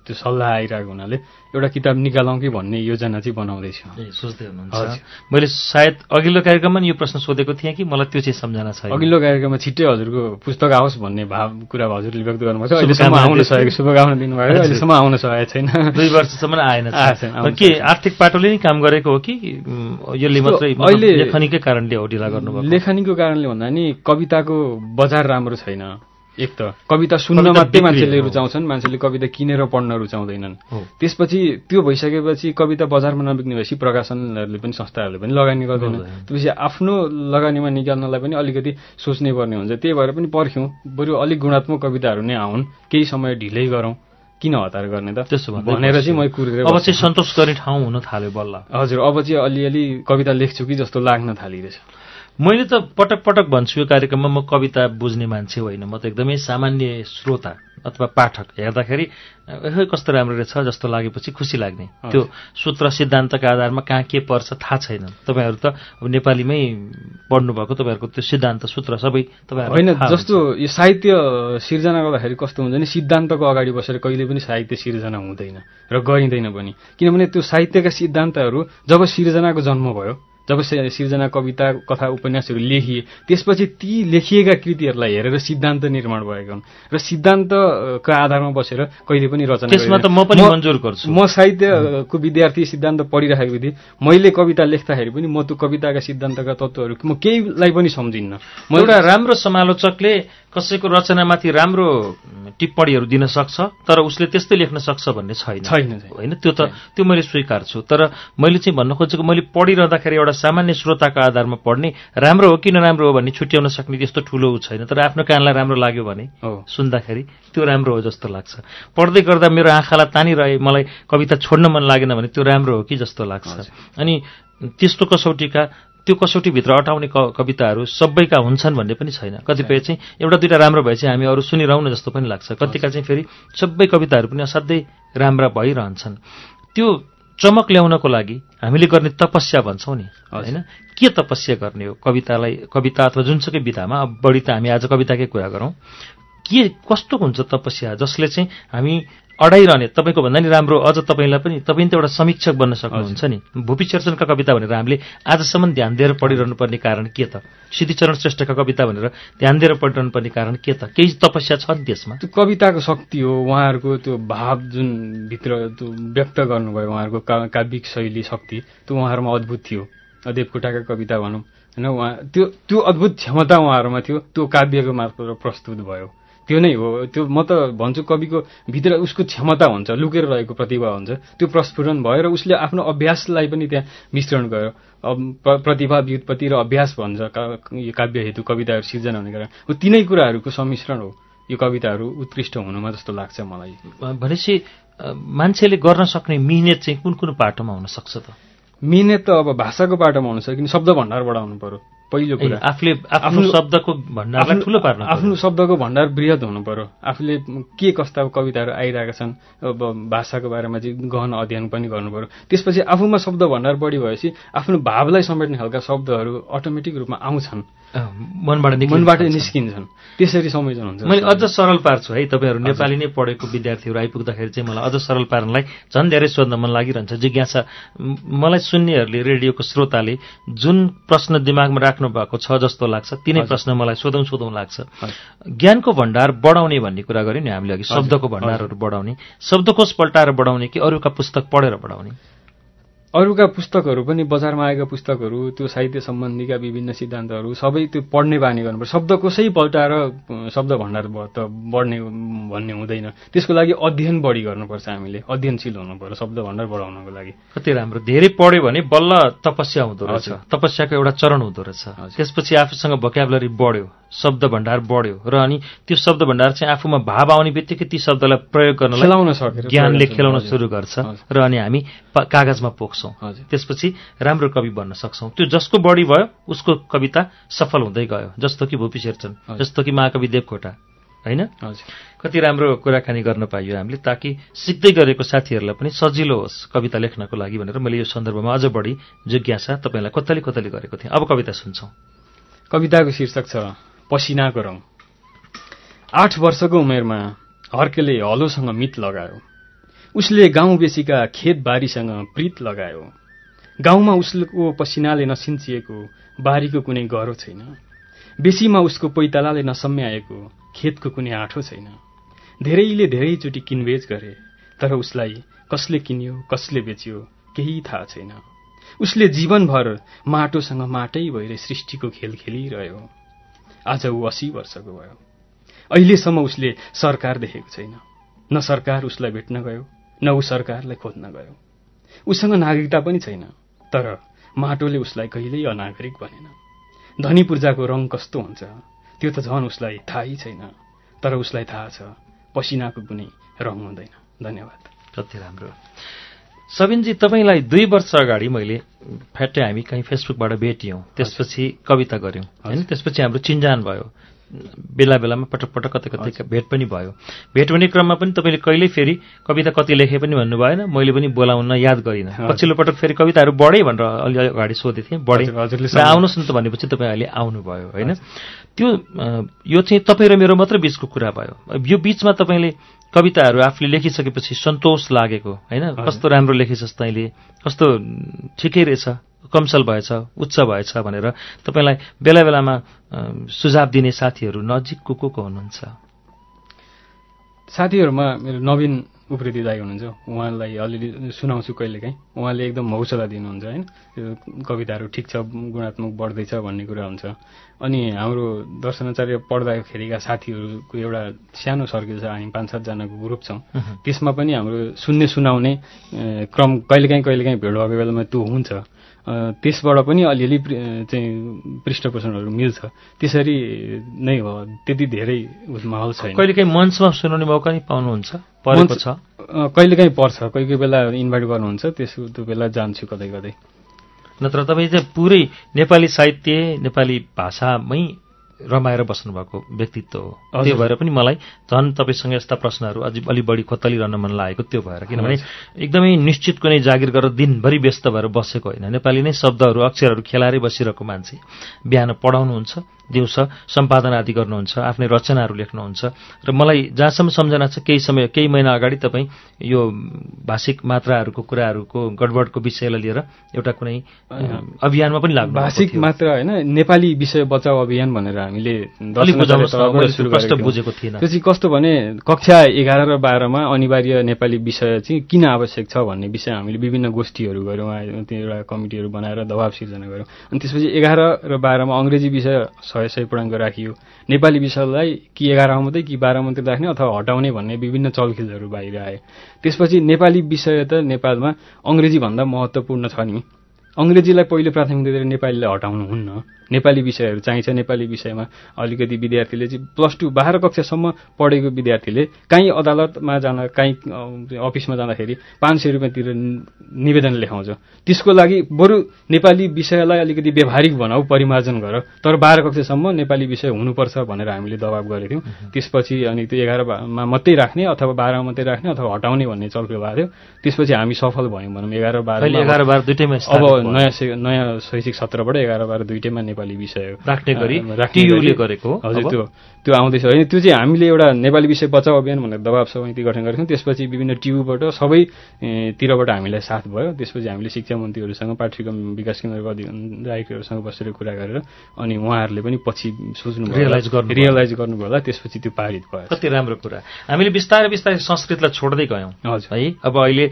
त्यो सल्लाह आइरहेको हुनाले एउटा किताब निकालौँ कि भन्ने योजना चाहिँ बनाउँदैछु। ए सोच्दै हुनुहुन्छ। मैले सायद अघिल्लो कार्यक्रममा नि यो प्रश्न सोधेको थिएँ कि मलाई त्यो चाहिँ सम्झना छ अघिल्लो कार्यक्रममा छिट्टै हजुरको पुस्तक आओस् भन्ने भाव कुरा हजुरले व्यक्त गर्नुभएको छ। अहिलेसम्म आउन सकेको शुभकामना दिनुभयो अहिलेसम्म आउन सकेको छैन। दुई वर्षसम्म आएन। के आर्थिक पाटोले नै काम गरेको हो कि यसले मात्रै अहिले लेखनीकै कारणले हो ढिला गर्नुभयो लेखनीको कारणले भन्दा नि कविताको बजार राम्रो छैन। एक त। कविता सुन्न मात्रै मान्छेले रुचाउँछन् मान्छेले कविता किनेर पढ्न रुचाउँदैनन्। त्यसपछि त्यो भइसकेपछि कविता बजारमा नबिक्ने भएपछि प्रकाशनहरूले पनि संस्थाहरूले पनि लगानी गर्दैन। त्यसपछि आफ्नो लगानीमा निकाल्नलाई पनि अलिकति सोच्नै पर्ने हुन्छ। त्यही भएर पनि पर्ख्यौँ बरु अलिक गुणात्मक कविताहरू नै आउन् केही समय ढिलै गरौँ। किन हतार गर्ने त? त्यसो भनेर चाहिँ म कुरेर अब चाहिँ सन्तोष गर्ने ठाउँ हुन थाल्यो बल्ल। हजुर अब चाहिँ अलिअलि कविता लेख्छु कि जस्तो लाग्न थालिरहेछ। मैले त पटक पटक भन्छु यो कार्यक्रममा म कविता बुझ्ने मान्छे होइन। म त एकदमै सामान्य श्रोता अथवा पाठक। हेर्दाखेरि कस्तो राम्रो रहेछ जस्तो लागेपछि खुसी लाग्ने। त्यो सूत्र सिद्धान्तका आधारमा कहाँ के पर्छ थाहा छैन। तपाईँहरू त अब नेपालीमै पढ्नुभएको तपाईँहरूको त्यो सिद्धान्त सूत्र सबै तपाईँहरू होइन जस्तो यो साहित्य सिर्जना गर्दाखेरि कस्तो हुन्छ भने सिद्धान्तको अगाडि बसेर कहिले पनि साहित्य सिर्जना हुँदैन र गरिँदैन पनि। किनभने त्यो साहित्यका सिद्धान्तहरू जब सिर्जनाको जन्म भयो जब सिर्जना कविता कथा उपन्यासहरू लेखिए त्यसपछि ती लेखिएका कृतिहरूलाई हेरेर सिद्धान्त निर्माण भएका हुन्। र सिद्धान्तका आधारमा बसेर कहिले पनि रचना त्यसमा त म पनि मन्जुर गर्छु। म साहित्यको विद्यार्थी सिद्धान्त पढिरहेको थिएँ। मैले कविता लेख्दाखेरि पनि म त्यो कविताका सिद्धान्तका तत्त्वहरू म केहीलाई पनि सम्झिन्न। म एउटा राम्रो समालोचकले कसैको रचनामाथि राम्रो टिप्पणीहरू दिन सक्छ तर उसले त्यस्तै लेख्न सक्छ भन्ने छैन। छैन होइन? त्यो त त्यो मैले स्वीकार्छु तर मैले चाहिँ भन्न खोजेको मैले पढिरहँदाखेरि एउटा सामान्य श्रोताको आधारमा पढ्ने राम्रो हो कि नराम्रो हो भन्ने छुट्याउन सक्ने त्यस्तो ठुलो छैन। तर आफ्नो कानलाई राम्रो लाग्यो भने सुन्दाखेरि त्यो राम्रो हो जस्तो लाग्छ। पढ्दै गर्दा मेरो आँखालाई तानिरहे मलाई कविता छोड्न मन लागेन भने त्यो राम्रो हो कि जस्तो लाग्छ। अनि त्यस्तो कसौटीका त्यो कसौटीभित्र अटाउने कविताहरू सबैका हुन्छन् भन्ने पनि छैन। कतिपय चाहिँ एउटा दुइटा राम्रो भए चाहिँ हामी अरू सुनिरहँ न जस्तो पनि लाग्छ। कतिका चाहिँ फेरि सबै कविताहरू पनि असाध्यै राम्रा भइरहन्छन्। त्यो चमक ल्याउनको लागि हामीले गर्ने तपस्या भन्छौँ नि होइन? के तपस्या गर्ने हो? कवितालाई कविता अथवा जुनसुकै विधामा अब बढी त हामी आज कविताकै कुरा गरौँ। के कस्तो हुन्छ तपस्या? जसले चाहिँ हामी अडाइरहने तपाईँको भन्दा नि राम्रो अझ तपाईँलाई पनि तपाईँ त एउटा समीक्षक बन्न सक्नुहुन्छ नि। भूपी शेरचनका कविता भनेर हामीले आजसम्म ध्यान दिएर पढिरहनु पर्ने कारण के त? सिद्धिचरण श्रेष्ठका कविता भनेर ध्यान दिएर पढिरहनु पर्ने कारण के त? केही तपस्या छ नि त्यसमा? त्यो कविताको शक्ति हो उहाँहरूको त्यो भाव जुन भित्र त्यो व्यक्त गर्नुभयो उहाँहरूको का काव्यिक शैली शक्ति त्यो उहाँहरूमा अद्भुत थियो। देवकोटाका कविता भनौँ होइन उहाँ त्यो त्यो अद्भुत क्षमता उहाँहरूमा थियो त्यो काव्यको मार्फत प्रस्तुत भयो। त्यो नै हो। त्यो म त भन्छु कविको भित्र उसको क्षमता हुन्छ लुकेर रहेको प्रतिभा हुन्छ। त्यो प्रस्फुटन भयो र उसले आफ्नो अभ्यासलाई पनि त्यहाँ मिश्रण गर्यो प्रतिभा व्युत्पत्ति र अभ्यास भन्छ यो काव्य हेतु कविताहरू सिर्जना हुने कारण। हो तिनै कुराहरूको सम्मिश्रण हो। यो कविताहरू उत्कृष्ट हुनुमा जस्तो लाग्छ मलाई। भनेपछि मान्छेले गर्न सक्ने मिहिनेत चाहिँ कुन कुन पाटोमा हुनसक्छ त? मिहिनेत त अब भाषाको पाटोमा हुन सकिने शब्द भण्डार बढाउनु पर्यो। पहिलो कुरा। आफूले आफ्नो शब्दको भण्डारलाई ठुलो पार्न आफ्नो शब्दको भण्डार वृहत हुनु पर्यो आफूले के कस्ता कविताहरू आइरहेका छन् अब भाषाको बारेमा चाहिँ गहन अध्ययन पनि गर्नु पर्यो त्यसपछि आफूमा शब्द भण्डार बढी भएपछि आफ्नो भावलाई समेट्ने खालका शब्दहरू अटोमेटिक रूपमा आउँछन्। मनबाट मनबाट निस्किन्छन्। त्यसरी संयोजन हुन्छ। मैले अझ सरल पार्छु है। तपाईँहरू नेपाली नै पढेको विद्यार्थीहरू आइपुग्दाखेरि चाहिँ मलाई अझ सरल पार्नलाई झन् धेरै सोध्न मन लागिरहन्छ। जिज्ञासा मलाई सुन्नेहरूले रेडियोको श्रोताले जुन प्रश्न दिमागमा राख्नु भएको छ जस्तो लाग्छ। तिनै प्रश्न मलाई सोधौँ सोधौँ लाग्छ। ज्ञानको भण्डार बढाउने भन्ने कुरा गऱ्यौँ नि हामीले अघि। शब्दको भण्डारहरू बढाउने। शब्दकोश पल्टाएर बढाउने कि अरूका पुस्तक पढेर बढाउने? अरूका पुस्तकहरू पनि बजारमा आएका पुस्तकहरू त्यो साहित्य सम्बन्धीका विभिन्न सिद्धान्तहरू सबै त्यो पढ्ने बानी गर्नुपर्छ। शब्दकोशै पल्टाएर शब्द भण्डार त बढ्ने भन्ने हुँदैन। त्यसको लागि अध्ययन बढी गर्नुपर्छ हामीले। अध्ययनशील हुनु शब्द भण्डार बढाउनको लागि। कति राम्रो। धेरै पढ्यो भने बल्ल तपस्या हुँदो रहेछ। तपस्याको एउटा चरण हुँदो रहेछ। त्यसपछि आफूसँग भोक्याबुलरी बढ्यो। शब्द भण्डार बढ्यो। र अनि त्यो शब्द भण्डार चाहिँ आफूमा भाव आउने बित्तिकै ती शब्दलाई प्रयोग गर्नलाई ज्ञानले खेलाउन सुरु गर्छ। र अनि हामी कागजमा पोख्छौँ। त्यसपछि राम्रो कवि बन्न सक्छौँ। त्यो जसको बढी भयो उसको कविता सफल हुँदै गयो जस्तो कि भूपी शेरचन जस्तो कि महाकवि देवकोटा होइन? कति राम्रो कुराकानी गर्न पाइयो हामीले ताकि सिक्दै गरेको साथीहरूलाई पनि सजिलो होस् कविता लेख्नको लागि भनेर मैले यो सन्दर्भमा अझ बढी जिज्ञासा तपाईँलाई कतली कतली गरेको थिएँ। अब कविता सुन्छौँ। कविताको शीर्षक छ पसिनाको रङ आठ वर्षको उमेरमा हर्केले हलोसँग मित लगायो। उसले गाउँ बेसीका खेतबारीसँग प्रीत लगायो। गाउँमा उसको पसिनाले नसिन्चिएको बारीको कुनै गह्रो छैन। बेसीमा उसको पैतालाले नसम्याएको खेतको कुनै आठो छैन। धेरैले धेरैचोटि किनबेच गरे तर उसलाई कसले किन्यो कसले बेच्यो केही थाहा छैन। उसले जीवनभर माटोसँग माटै भएर सृष्टिको खेल खेलिरह्यो। आज ऊ असी वर्षको भयो अहिलेसम्म उसले सरकार देखेको छैन। न सरकार उसलाई भेट्न गयो न ऊ सरकारलाई खोज्न गयो। उसँग नागरिकता पनि छैन तर माटोले उसलाई कहिल्यै अनागरिक भनेन धनी पूर्जाको रङ कस्तो हुन्छ त्यो त झन् उसलाई थाहै छैन तर उसलाई थाहा छ पसिनाको कुनै रङ हुँदैन। धन्यवाद। कति राम्रो। सबिनजी तपाईँलाई दुई वर्ष अगाडि मैले फ्याट्टै हामी कहीँ फेसबुकबाट भेटियौँ। त्यसपछि कविता गऱ्यौँ। होइन? त्यसपछि हाम्रो चिन्जान भयो। बेला बेलामा पटक पटक कतै कतै भेट पनि भयो। भेट हुने क्रममा पनि तपाईँले कहिल्यै फेरि कविता कति लेखे पनि भन्नु भएन। मैले पनि बोलाउन याद गरिनँ। पछिल्लो पटक फेरि कविताहरू बढे भनेर अलि अगाडि सोधेको थिएँ। बढे। आउनुहोस् न त भनेपछि तपाईँ अहिले आउनुभयो। होइन? त्यो यो चाहिँ तपाईँ र मेरो मात्र बिचको कुरा भयो। यो बिचमा तपाईँले कविताहरू आफूले लेखिसकेपछि सन्तोष लागेको होइन? कस्तो राम्रो लेखेछस् तैँले? कस्तो ठिकै रहेछ? कमसल भएछ? उच्च भएछ? भनेर तपाईँलाई बेला बेलामा सुझाव दिने साथीहरू नजिक को को हुनुहुन्छ? साथीहरूमा मेरो नवीन उप्रेती दाई हुनुहुन्छ। उहाँलाई अलिअलि सुनाउँछु कहिलेकाहीँ। उहाँले एकदम हौसला दिनुहुन्छ होइन? त्यो कविताहरू ठिक छ गुणात्मक बढ्दैछ भन्ने कुरा हुन्छ। अनि हाम्रो दर्शनाचार्य पढ्दाखेरिका साथीहरूको एउटा सानो सर्किल छ हामी पाँच सातजनाको ग्रुप छौँ। त्यसमा पनि हाम्रो सुन्ने सुनाउने क्रम कहिलेकाहीँ कहिलेकाहीँ भेट भएको बेलामा त्यो हुन्छ। त्यसबाट पनि अलिअलि चाहिँ पृष्ठपोषणहरू मिल्छ। त्यसरी नै हो त्यति धेरै माहौल छैन। कहिलेकाहीँ मञ्चमा सुनाउने मौका नै पाउनुहुन्छ? परेको छ। कहिलेकाहीँ पर्छ। कोही कोही बेला इन्भाइट गर्नुहुन्छ त्यसो त्यो बेला जान्छु कतै कतै। नत्र तपाईँ चाहिँ पुरै नेपाली साहित्य नेपाली भाषामै रमाएर बस्नुभएको व्यक्तित्व हो। त्यो भएर पनि मलाई झन् तपाईँसँग यस्ता प्रश्नहरू अझै अलि बढी खोतलिरहन मन लागेको त्यो भएर किनभने एकदमै निश्चित कुनै जागिर गरेर दिनभरि व्यस्त भएर बसेको होइन। नेपाली नै शब्दहरू अक्षरहरू खेलाएरै बसिरहेको मान्छे बिहान पढाउनुहुन्छ दिउँसो सम्पादना आदि गर्नुहुन्छ आफ्नै रचनाहरू लेख्नुहुन्छ र मलाई जहाँसम्म सम्झना छ केही समय केही महिना अगाडि तपाईँ यो भाषिक मात्राहरूको कुराहरूको गडबडको विषयलाई लिएर एउटा कुनै अभियानमा पनि लाग्नु भाषिक मात्र होइन नेपाली विषय बचाउ अभियान भनेर हामीले थियौँ। बुझेको थिइनँ। त्यो चाहिँ कस्तो भने कक्षा एघार र बाह्रमा अनिवार्य नेपाली विषय चाहिँ किन आवश्यक छ भन्ने विषय हामीले विभिन्न गोष्ठीहरू गऱ्यौँ एउटा कमिटीहरू बनाएर दबाब सिर्जना गऱ्यौँ अनि त्यसपछि एघार र बाह्रमा अङ्ग्रेजी विषय सय सय पूर्णाङ्क राखियो। नेपाली विषयलाई कि एघारमा मात्रै कि बाह्र मात्रै राख्ने अथवा हटाउने भन्ने विभिन्न चलखेलहरू बाहिर आए। त्यसपछि नेपाली विषय त नेपालमा अङ्ग्रेजीभन्दा महत्त्वपूर्ण छ नि। अङ्ग्रेजीलाई पहिलो प्राथमिकता दिएर नेपालीलाई हटाउनु हुन्न नेपाली विषयहरू चाहिन्छ। नेपाली विषयमा अलिकति विद्यार्थीले चाहिँ प्लस टू बाह्र कक्षासम्म पढेको विद्यार्थीले काहीँ अदालतमा जाँदा काहीँ अफिसमा जाँदाखेरि पाँच सय रुपियाँतिर निवेदन लेखाउँछ। त्यसको लागि बरु नेपाली विषयलाई अलिकति व्यवहारिक बनाऊ परिमार्जन गर। तर बाह्र कक्षासम्म नेपाली विषय हुनुपर्छ भनेर हामीले दबाब गरेको थियौँ। त्यसपछि अनि त्यो एघारमा मात्रै राख्ने अथवा बाह्रमा मात्रै राख्ने अथवा हटाउने भन्ने चलखेल भएको थियो। त्यसपछि हामी सफल भयौँ भनौँ। एघार बाह्र एघार बाह्र दुइटैमा अब। नयाँ नयाँ शैक्षिक सत्रबाट एघार बाह्र दुइटैमा नेपाली विषय राख्ने गरी राख्ने गरेको हो। हजुर? त्यो त्यो आउँदैछ होइन। त्यो चाहिँ हामीले एउटा नेपाली विषय बचाउ अभियान भनेर दबाब समिति गठन गरेको थियौँ। त्यसपछि विभिन्न टियुबाट सबै ए, तिरबाट हामीलाई साथ भयो। त्यसपछि हामीले शिक्षा मन्त्रीहरूसँग पाठ्यक्रम विकास केन्द्रको अधि- डाइरेक्टरहरूसँग बसेर कुरा गरेर अनि उहाँहरूले पनि पछि सोच्नु Realize गर्नुभयो। रियलाइज गर्नुभयो होला। त्यसपछि त्यो पारित भयो। कति राम्रो कुरा। हामीले बिस्तारै बिस्तारै संस्कृतलाई छोड्दै गयौँ। हजुर। है अब अहिले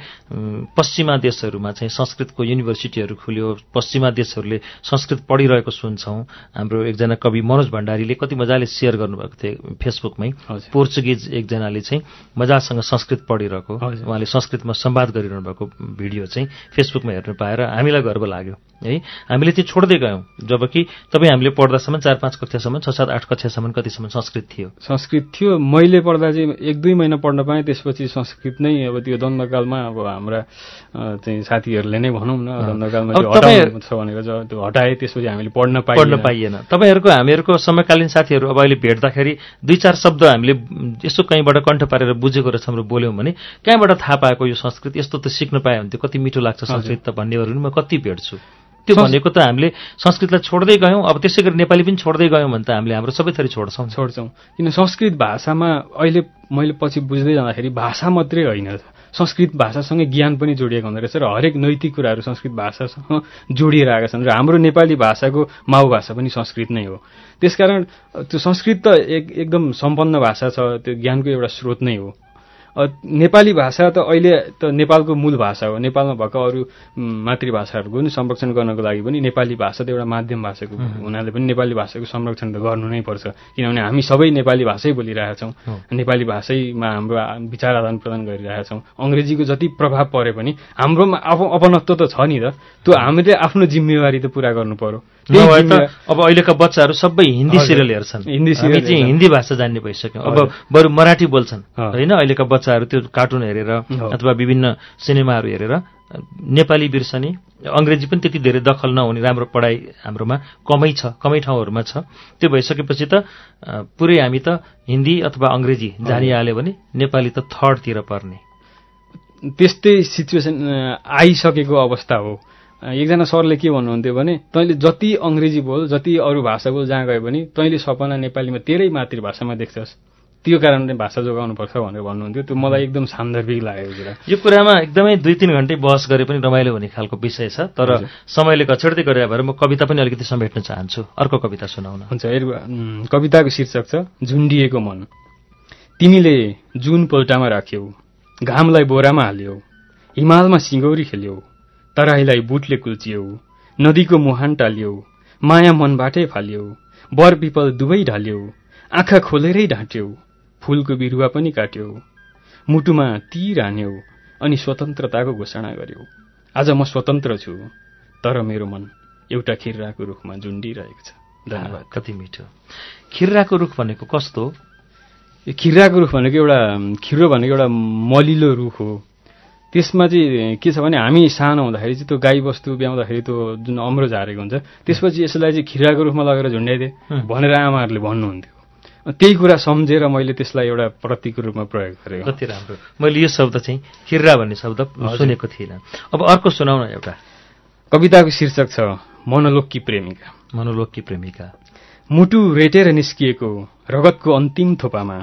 पश्चिमा देशहरूमा चाहिँ संस्कृतको युनिभर्सिटीहरू खुल्यो। पश्चिमा देशहरूले संस्कृत पढिरहेको सुन्छौँ। हाम्रो एकजना कवि मनोज भण्डारीले कति मजाले सेयर गर्नुभएको थियो फेसबुकमै। पोर्चुगिज एकजनाले चाहिँ मजासँग संस्कृत पढिरहेको। उहाँले संस्कृतमा संवाद गरिरहनु भएको भिडियो चाहिँ फेसबुकमा हेर्नु पाएर हामीलाई गर्व लाग्यो। है हामीले त्यो छोड्दै गयौँ जबकि तपाईँ हामीले पढ्दासम्म चार पाँच कक्षासम्म छ सात आठ कक्षासम्म कतिसम्म संस्कृत थियो। संस्कृत थियो। मैले पढ्दा चाहिँ एक दुई महिना पढ्न पाएँ त्यसपछि संस्कृत नै अब त्यो द्वन्द्वकालमा अब हाम्रा चाहिँ साथीहरूले नै भनौँ न द्वन्द्वकालमा छ भनेर त्यो हटाए त्यसपछि हामीले पढ्न पाइएन। पढ्न पाइएन। तपाईँहरूको हामीहरूको समकालीन साथीहरू अब अहिले भेट्दाखेरि दुई चार शब्द हामीले यसो कहीँबाट कण्ठ पारेर बुझेको रहेछौँ र बोल्यौँ भने कहाँबाट थाहा पाएको यो संस्कृत? यस्तो त सिक्न पायो भने त कति मिठो लाग्छ संस्कृत त भन्नेहरू म कति भेट्छु। त्यो भनेको त हामीले संस्कृतलाई छोड्दै गयौँ। अब त्यसै गरी नेपाली पनि छोड्दै गयौँ भने त हामीले हाम्रो सबै थरी छोड्छौँ। छोड्छौँ। किन संस्कृत भाषामा अहिले मैले पछि बुझ्दै जाँदाखेरि भाषा मात्रै होइन। संस्कृत भाषासँगै ज्ञान पनि जोडिएको हुँदो रहेछ र हरेक नैतिक कुराहरू संस्कृत भाषासँग जोडिएर आएका छन् र हाम्रो नेपाली भाषाको माउभाषा पनि संस्कृत नै हो। त्यसकारण त्यो संस्कृत त एक एकदम सम्पन्न भाषा छ त्यो ज्ञानको एउटा स्रोत नै हो। नेपाली भाषा त अहिले त नेपालको मूल भाषा हो। नेपालमा भएको अरू मातृभाषाहरूको पनि संरक्षण गर्नको लागि पनि नेपाली भाषा त एउटा माध्यम भाषाको हुनाले पनि नेपाली भाषाको संरक्षण त गर्नु नै पर्छ। किनभने हामी सबै नेपाली भाषै बोलिरहेका छौँ। नेपाली भाषैमा हाम्रो विचार आदान प्रदान गरिरहेका छौँ। अङ्ग्रेजीको जति प्रभाव परे पनि हाम्रोमा अप अपनत्व त छ नि त। त्यो हामीले आफ्नो जिम्मेवारी त पुरा गर्नु पर्यो। त अब अहिलेका बच्चाहरू सबै हिन्दी। सिरियल हेर्छन्। हिन्दी हामी सिरियल। हिन्दी भाषा जान्ने भइसक्यौँ। अब। बरु मराठी बोल्छन्। होइन अहिलेका बच्चाहरू त्यो कार्टुन हेरेर। अथवा विभिन्न सिनेमाहरू हेरेर नेपाली बिर्सने अङ्ग्रेजी पनि त्यति धेरै दखल नहुने राम्रो पढाइ हाम्रोमा कमै छ कमै ठाउँहरूमा छ। त्यो भइसकेपछि त पुरै हामी त हिन्दी अथवा अङ्ग्रेजी जानिहाल्यो भने नेपाली त थर्डतिर पर्ने। त्यस्तै सिचुएसन आइसकेको अवस्था हो। एकजना सरले के भन्नुहुन्थ्यो भने तैँले जति अङ्ग्रेजी बोल जति अरू भाषा बोल जहाँ गए पनि तैँले सपना नेपालीमा तेरै मातृभाषामा देख्छस्। त्यो कारणले भाषा जोगाउनुपर्छ भनेर भन्नुहुन्थ्यो। त्यो मलाई एकदम सान्दर्भिक लागेको कुरा। यो कुरामा एकदमै दुई तिन घन्टै बहस गरे पनि रमाइलो हुने खालको विषय छ तर समयले कछेड्दै गरे भएर म कविता पनि अलिकति समेट्न चाहन्छु। अर्को कविता सुनाउन। हुन्छ कविताको शीर्षक छ झुन्डिएको मन। तिमीले जुन पल्टामा राख्यौ घामलाई बोरामा हाल्यौ हिमालमा सिङ्गौरी खेल्यौ तराईलाई बुटले कुल्चियौ नदीको मुहान टाल्यौ माया मनबाटै फाल्यौ बर पिपल दुवै ढाल्यौ आँखा खोलेरै ढाँट्यौ फूलको बिरुवा पनि काट्यौ। मुटुमा तीर हान्यौ अनि स्वतन्त्रताको घोषणा गर्यौ। आज म स्वतन्त्र छु तर मेरो मन एउटा खिर्राको रुखमा झुन्डिरहेको छ। धन्यवाद। कति मिठो। खिर्राको रुख भनेको कस्तो? यो खिर्राको रुख भनेको एउटा खिरो भनेको एउटा मलिलो रुख हो। त्यसमा चाहिँ के छ भने हामी सानो हुँदाखेरि चाहिँ त्यो गाईबस्तु ब्याउँदाखेरि त्यो जुन अम्रो झारेको हुन्छ त्यसपछि यसलाई चाहिँ खिराको रूपमा लगेर झुन्ड्याइदिए भनेर आमाहरूले भन्नुहुन्थ्यो। त्यही कुरा सम्झेर मैले त्यसलाई एउटा प्रतीकको रूपमा प्रयोग गरेको कति राम्रो। मैले यो शब्द चाहिँ खिर्रा भन्ने शब्द सुनेको थिइनँ। अब अर्को सुनाउन एउटा। कविताको शीर्षक छ मनोलोककी प्रेमिका। मनोलोककी प्रेमिका। मुटु रेटेर निस्किएको रगतको अन्तिम थोपामा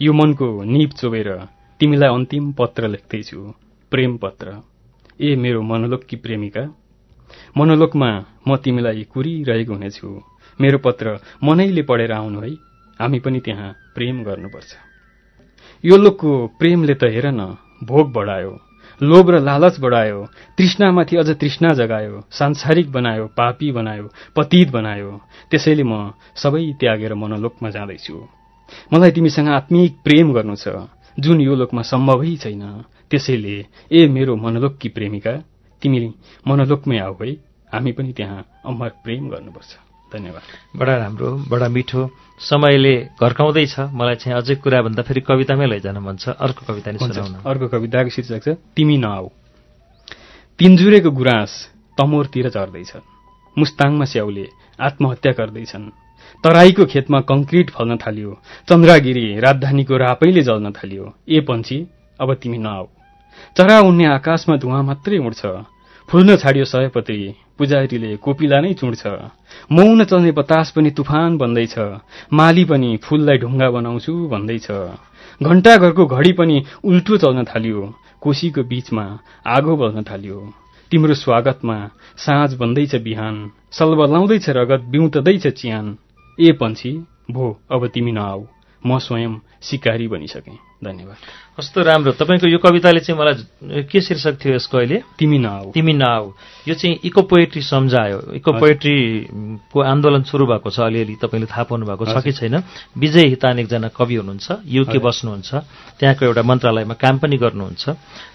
यो मनको निप चोबेर तिमीलाई अन्तिम पत्र लेख्दैछु प्रेम पत्र ए मेरो मनोलोककी प्रेमिका मनोलोकमा म तिमीलाई कुरिरहेको हुनेछु। मेरो पत्र मनैले पढेर आउनु है हामी पनि त्यहाँ प्रेम गर्नुपर्छ। यो लोकको प्रेमले त हेर न भोग बढायो लोभ र लालच बढायो तृष्णामाथि अझ तृष्णा जगायो सांसारिक बनायो पापी बनायो पतित बनायो। त्यसैले म सबै त्यागेर मनोलोकमा जाँदैछु। मलाई तिमीसँग आत्मिक प्रेम गर्नु छ। जुन यो लोकमा सम्भवै छैन त्यसैले ए मेरो मनोलोककी प्रेमिका तिमी मनोलोकमै आऊ है। हामी पनि त्यहाँ अमर प्रेम गर्नुपर्छ। धन्यवाद। बडा राम्रो बडा मिठो। समयले घर्काउँदैछ मलाई चाहिँ अझै कुरा भन्दा फेरि कवितामै लैजान मन छ। अर्को कविता नै सुनाउन। अर्को कविताको शीर्षक छ। तिमी नआऊ। तिनजुरेको गुराँस तमोरतिर झर्दैछ मुस्ताङमा स्याउले आत्महत्या गर्दैछन्। तराईको खेतमा कङ्क्रिट फल्न थाल्यो। चन्द्रागिरी राजधानीको रापैले जल्न थाल्यो। ए पन्छी अब तिमी नआऊ। चरा उड्ने आकाशमा धुवा मात्रै उड्छ। फुल्न छाडियो सयपत्री। पुजारीले कोपिला नै चुड्छ। मौन चल्ने बतास पनि तुफान बन्दैछ। माली पनि फूललाई ढुङ्गा बनाउँछु भन्दैछ। घण्टाघरको घडी पनि उल्टो चल्न थाल्यो। कोशीको बीचमा आगो बल्न थाल्यो। तिम्रो स्वागतमा साँझ बन्दैछ बिहान। सलबलाउँदैछ रगत बिउतदैछ चियान। ए पन्छी भो अब तिमी नआऊ। म स्वयं सिकारी बनिसकेँ। धन्यवाद। कस्तो राम्रो। तपाईँको यो कविताले चाहिँ मलाई के शीर्षक थियो यसको अहिले? तिमी नआऊ तिमी नआऊ यो चाहिँ इको पोएट्री सम्झायो। इको पोएट्रीको आन्दोलन सुरु भएको छ अलिअलि तपाईँले थाहा पाउनु भएको छ कि छैन? विजय हितान एकजना कवि हुनुहुन्छ युके बस्नुहुन्छ त्यहाँको एउटा मन्त्रालयमा काम पनि गर्नुहुन्छ।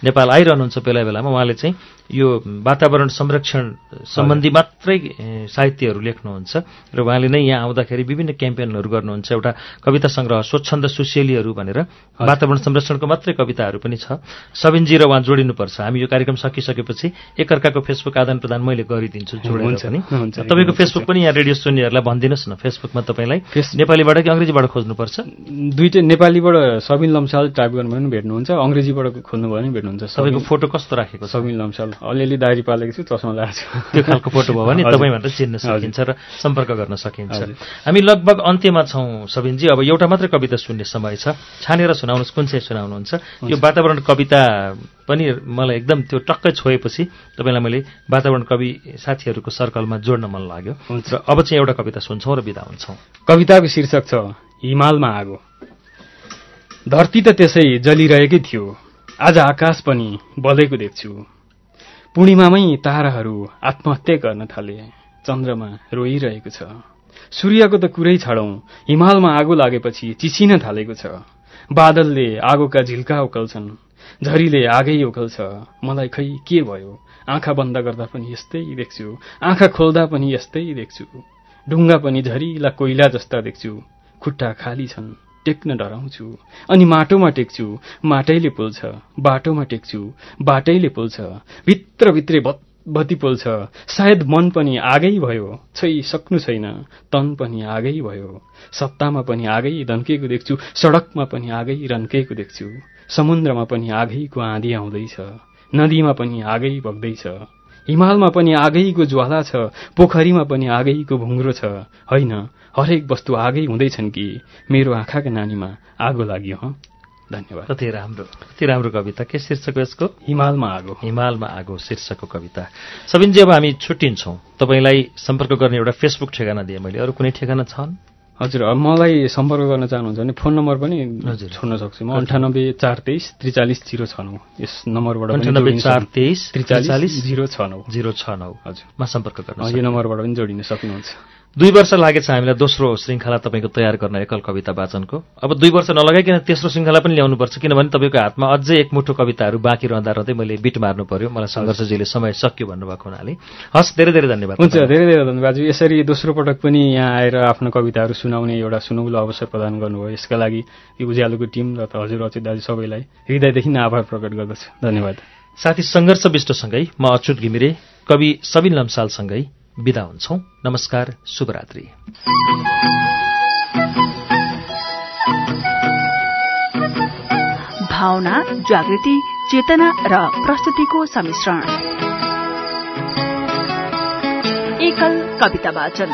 नेपाल आइरहनुहुन्छ बेला बेलामा उहाँले चाहिँ यो वातावरण संरक्षण सम्बन्धी मात्रै साहित्यहरू लेख्नुहुन्छ र उहाँले नै यहाँ आउँदाखेरि विभिन्न क्याम्पेनहरू गर्नुहुन्छ। एउटा कविता सङ्ग्रह स्वच्छन्द सुशेलीहरू भनेर वातावरण संरक्षणको मात्रै कविताहरू पनि छ। सबिनजी र उहाँ जोडिनुपर्छ। हामी यो कार्यक्रम सकिसकेपछि एकअर्काको फेसबुक आदान प्रदान मैले गरिदिन्छु जोडेर पनि। तपाईँको फेसबुक पनि यहाँ रेडियो सुन्नेहरूलाई भनिदिनुहोस् न। फेसबुकमा तपाईँलाई नेपालीबाट कि अङ्ग्रेजीबाट खोज्नुपर्छ? दुइटै नेपालीबाट सबिन लम्साल टाइप गर्नु पनि भेट्नुहुन्छ। अङ्ग्रेजीबाट खोज्नुभयो भने भेट्नुहुन्छ तपाईँको फोटो कस्तो राखेको सबिन लम्साल। अलिअलि दारी पालेको छु चस्मा लगाएको छु। त्यो खालको फोटो भयो भने तपाईँ भनेर चिन्न सकिन्छ र सम्पर्क गर्न सकिन्छ। हामी लगभग अन्त्यमा छौँ सबिनजी। अब एउटा मात्रै कविता सुन्ने समय छ। छानेर सुनाउनुहोस्। कुन चाहिँ सुनाउनुहुन्छ यो वातावरण कविता पनि मलाई एकदम त्यो टक्कै छोएपछि तपाईँलाई मैले वातावरण कवि साथीहरूको सर्कलमा जोड्न मन लाग्यो। र अब चाहिँ एउटा कविता सुन्छौँ र बिदा हुन्छौँ। कविताको शीर्षक छ हिमालमा आगो। धरती त त्यसै जलिरहेकै थियो। आज आकाश पनि बलेको देख्छु। पूर्णिमामै ताराहरू आत्महत्या गर्न थाले। चन्द्रमा रोइरहेको छ। सूर्यको त कुरै छाडौँ। हिमालमा आगो लागेपछि चिसिन थालेको छ। बादलले आगोका झिल्का उकल्छन्। झरीले आगै उकल्छ। मलाई खै के भयो? आँखा बन्द गर्दा पनि यस्तै देख्छु। आँखा खोल्दा पनि यस्तै देख्छु। ढुङ्गा पनि झरिला कोइला जस्ता देख्छु। खुट्टा खाली छन्। टेक्न डराउँछु। अनि माटोमा टेक्छु। माटैले पोल्छ। बाटोमा टेक्छु। बाटैले पोल्छ। भित्रभित्रै बत्ती पोल्छ सायद मन पनि आगै भयो। छै सक्नु छैन। तन पनि आगै भयो। सत्तामा पनि आगै धन्केको देख्छु। सडकमा पनि आगै रन्केको देख्छु। समुद्रमा पनि आगैको आँधी आउँदैछ। नदीमा पनि आगै बग्दैछ। हिमालमा पनि आगैको ज्वाला छ। पोखरीमा पनि आगैको भुङ्ग्रो छ। होइन हरेक वस्तु आगै हुँदैछन् कि? मेरो आँखाका नानीमा आगो लाग्यो हँ? धन्यवाद। कति राम्रो कति राम्रो कविता के शीर्षक यसको? हिमालमा आगो। हिमालमा आगो शीर्षकको कविता। सबिनजी अब हामी छुट्टिन्छौँ। तपाईँलाई सम्पर्क गर्ने एउटा फेसबुक ठेगाना दिएँ मैले। अरू कुनै ठेगाना छन्? हजुर मलाई सम्पर्क गर्न चाहनुहुन्छ भने फोन नम्बर पनि हजुर। छोड्न सक्छु म। अन्ठानब्बे चार तेइस त्रिचालिस जिरो छ नौ। यस नम्बरबाट अन्ठानब्बे चार तेइस त्रिचालिस जिरो छ नौ। जिरो छ नौ। हजुरमा सम्पर्क गर्न यो नम्बरबाट पनि जोडिन सक्नुहुन्छ। दुई वर्ष लागेछ हामीलाई दोस्रो श्रृङ्खला तपाईँको तयार गर्न एकल कविता वाचनको। अब दुई वर्ष नलगाइकन तेस्रो श्रृङ्खला पनि ल्याउनुपर्छ किनभने तपाईँको हातमा अझै एक मुठो कविताहरू बाँकी रहँदा रहँदै मैले बिट मार्नु पर्यो। मलाई सङ्घर्षजीले समय सक्यो भन्नुभएको हुनाले। हस् धेरै धेरै धन्यवाद हुन्छ धेरै धेरै धन्यवाद। यसरी दोस्रो पटक पनि यहाँ आएर आफ्नो कविताहरू सुनाउने एउटा सुनौलो अवसर प्रदान गर्नुभयो। यसका लागि यो उज्यालोको टिम र हजुर अचित दाजु सबैलाई हृदयदेखि नै आभार प्रकट गर्दछु। धन्यवाद। साथी सङ्घर्ष विष्टसँगै म अच्युत घिमिरे कवि सबिन लम्सालसँगै विदा हुन्छौ। नमस्कार शुभरात्री। भावना जागृति चेतना र प्रस्तुतिको सम्मिश्रण। एकल कविता वाचन।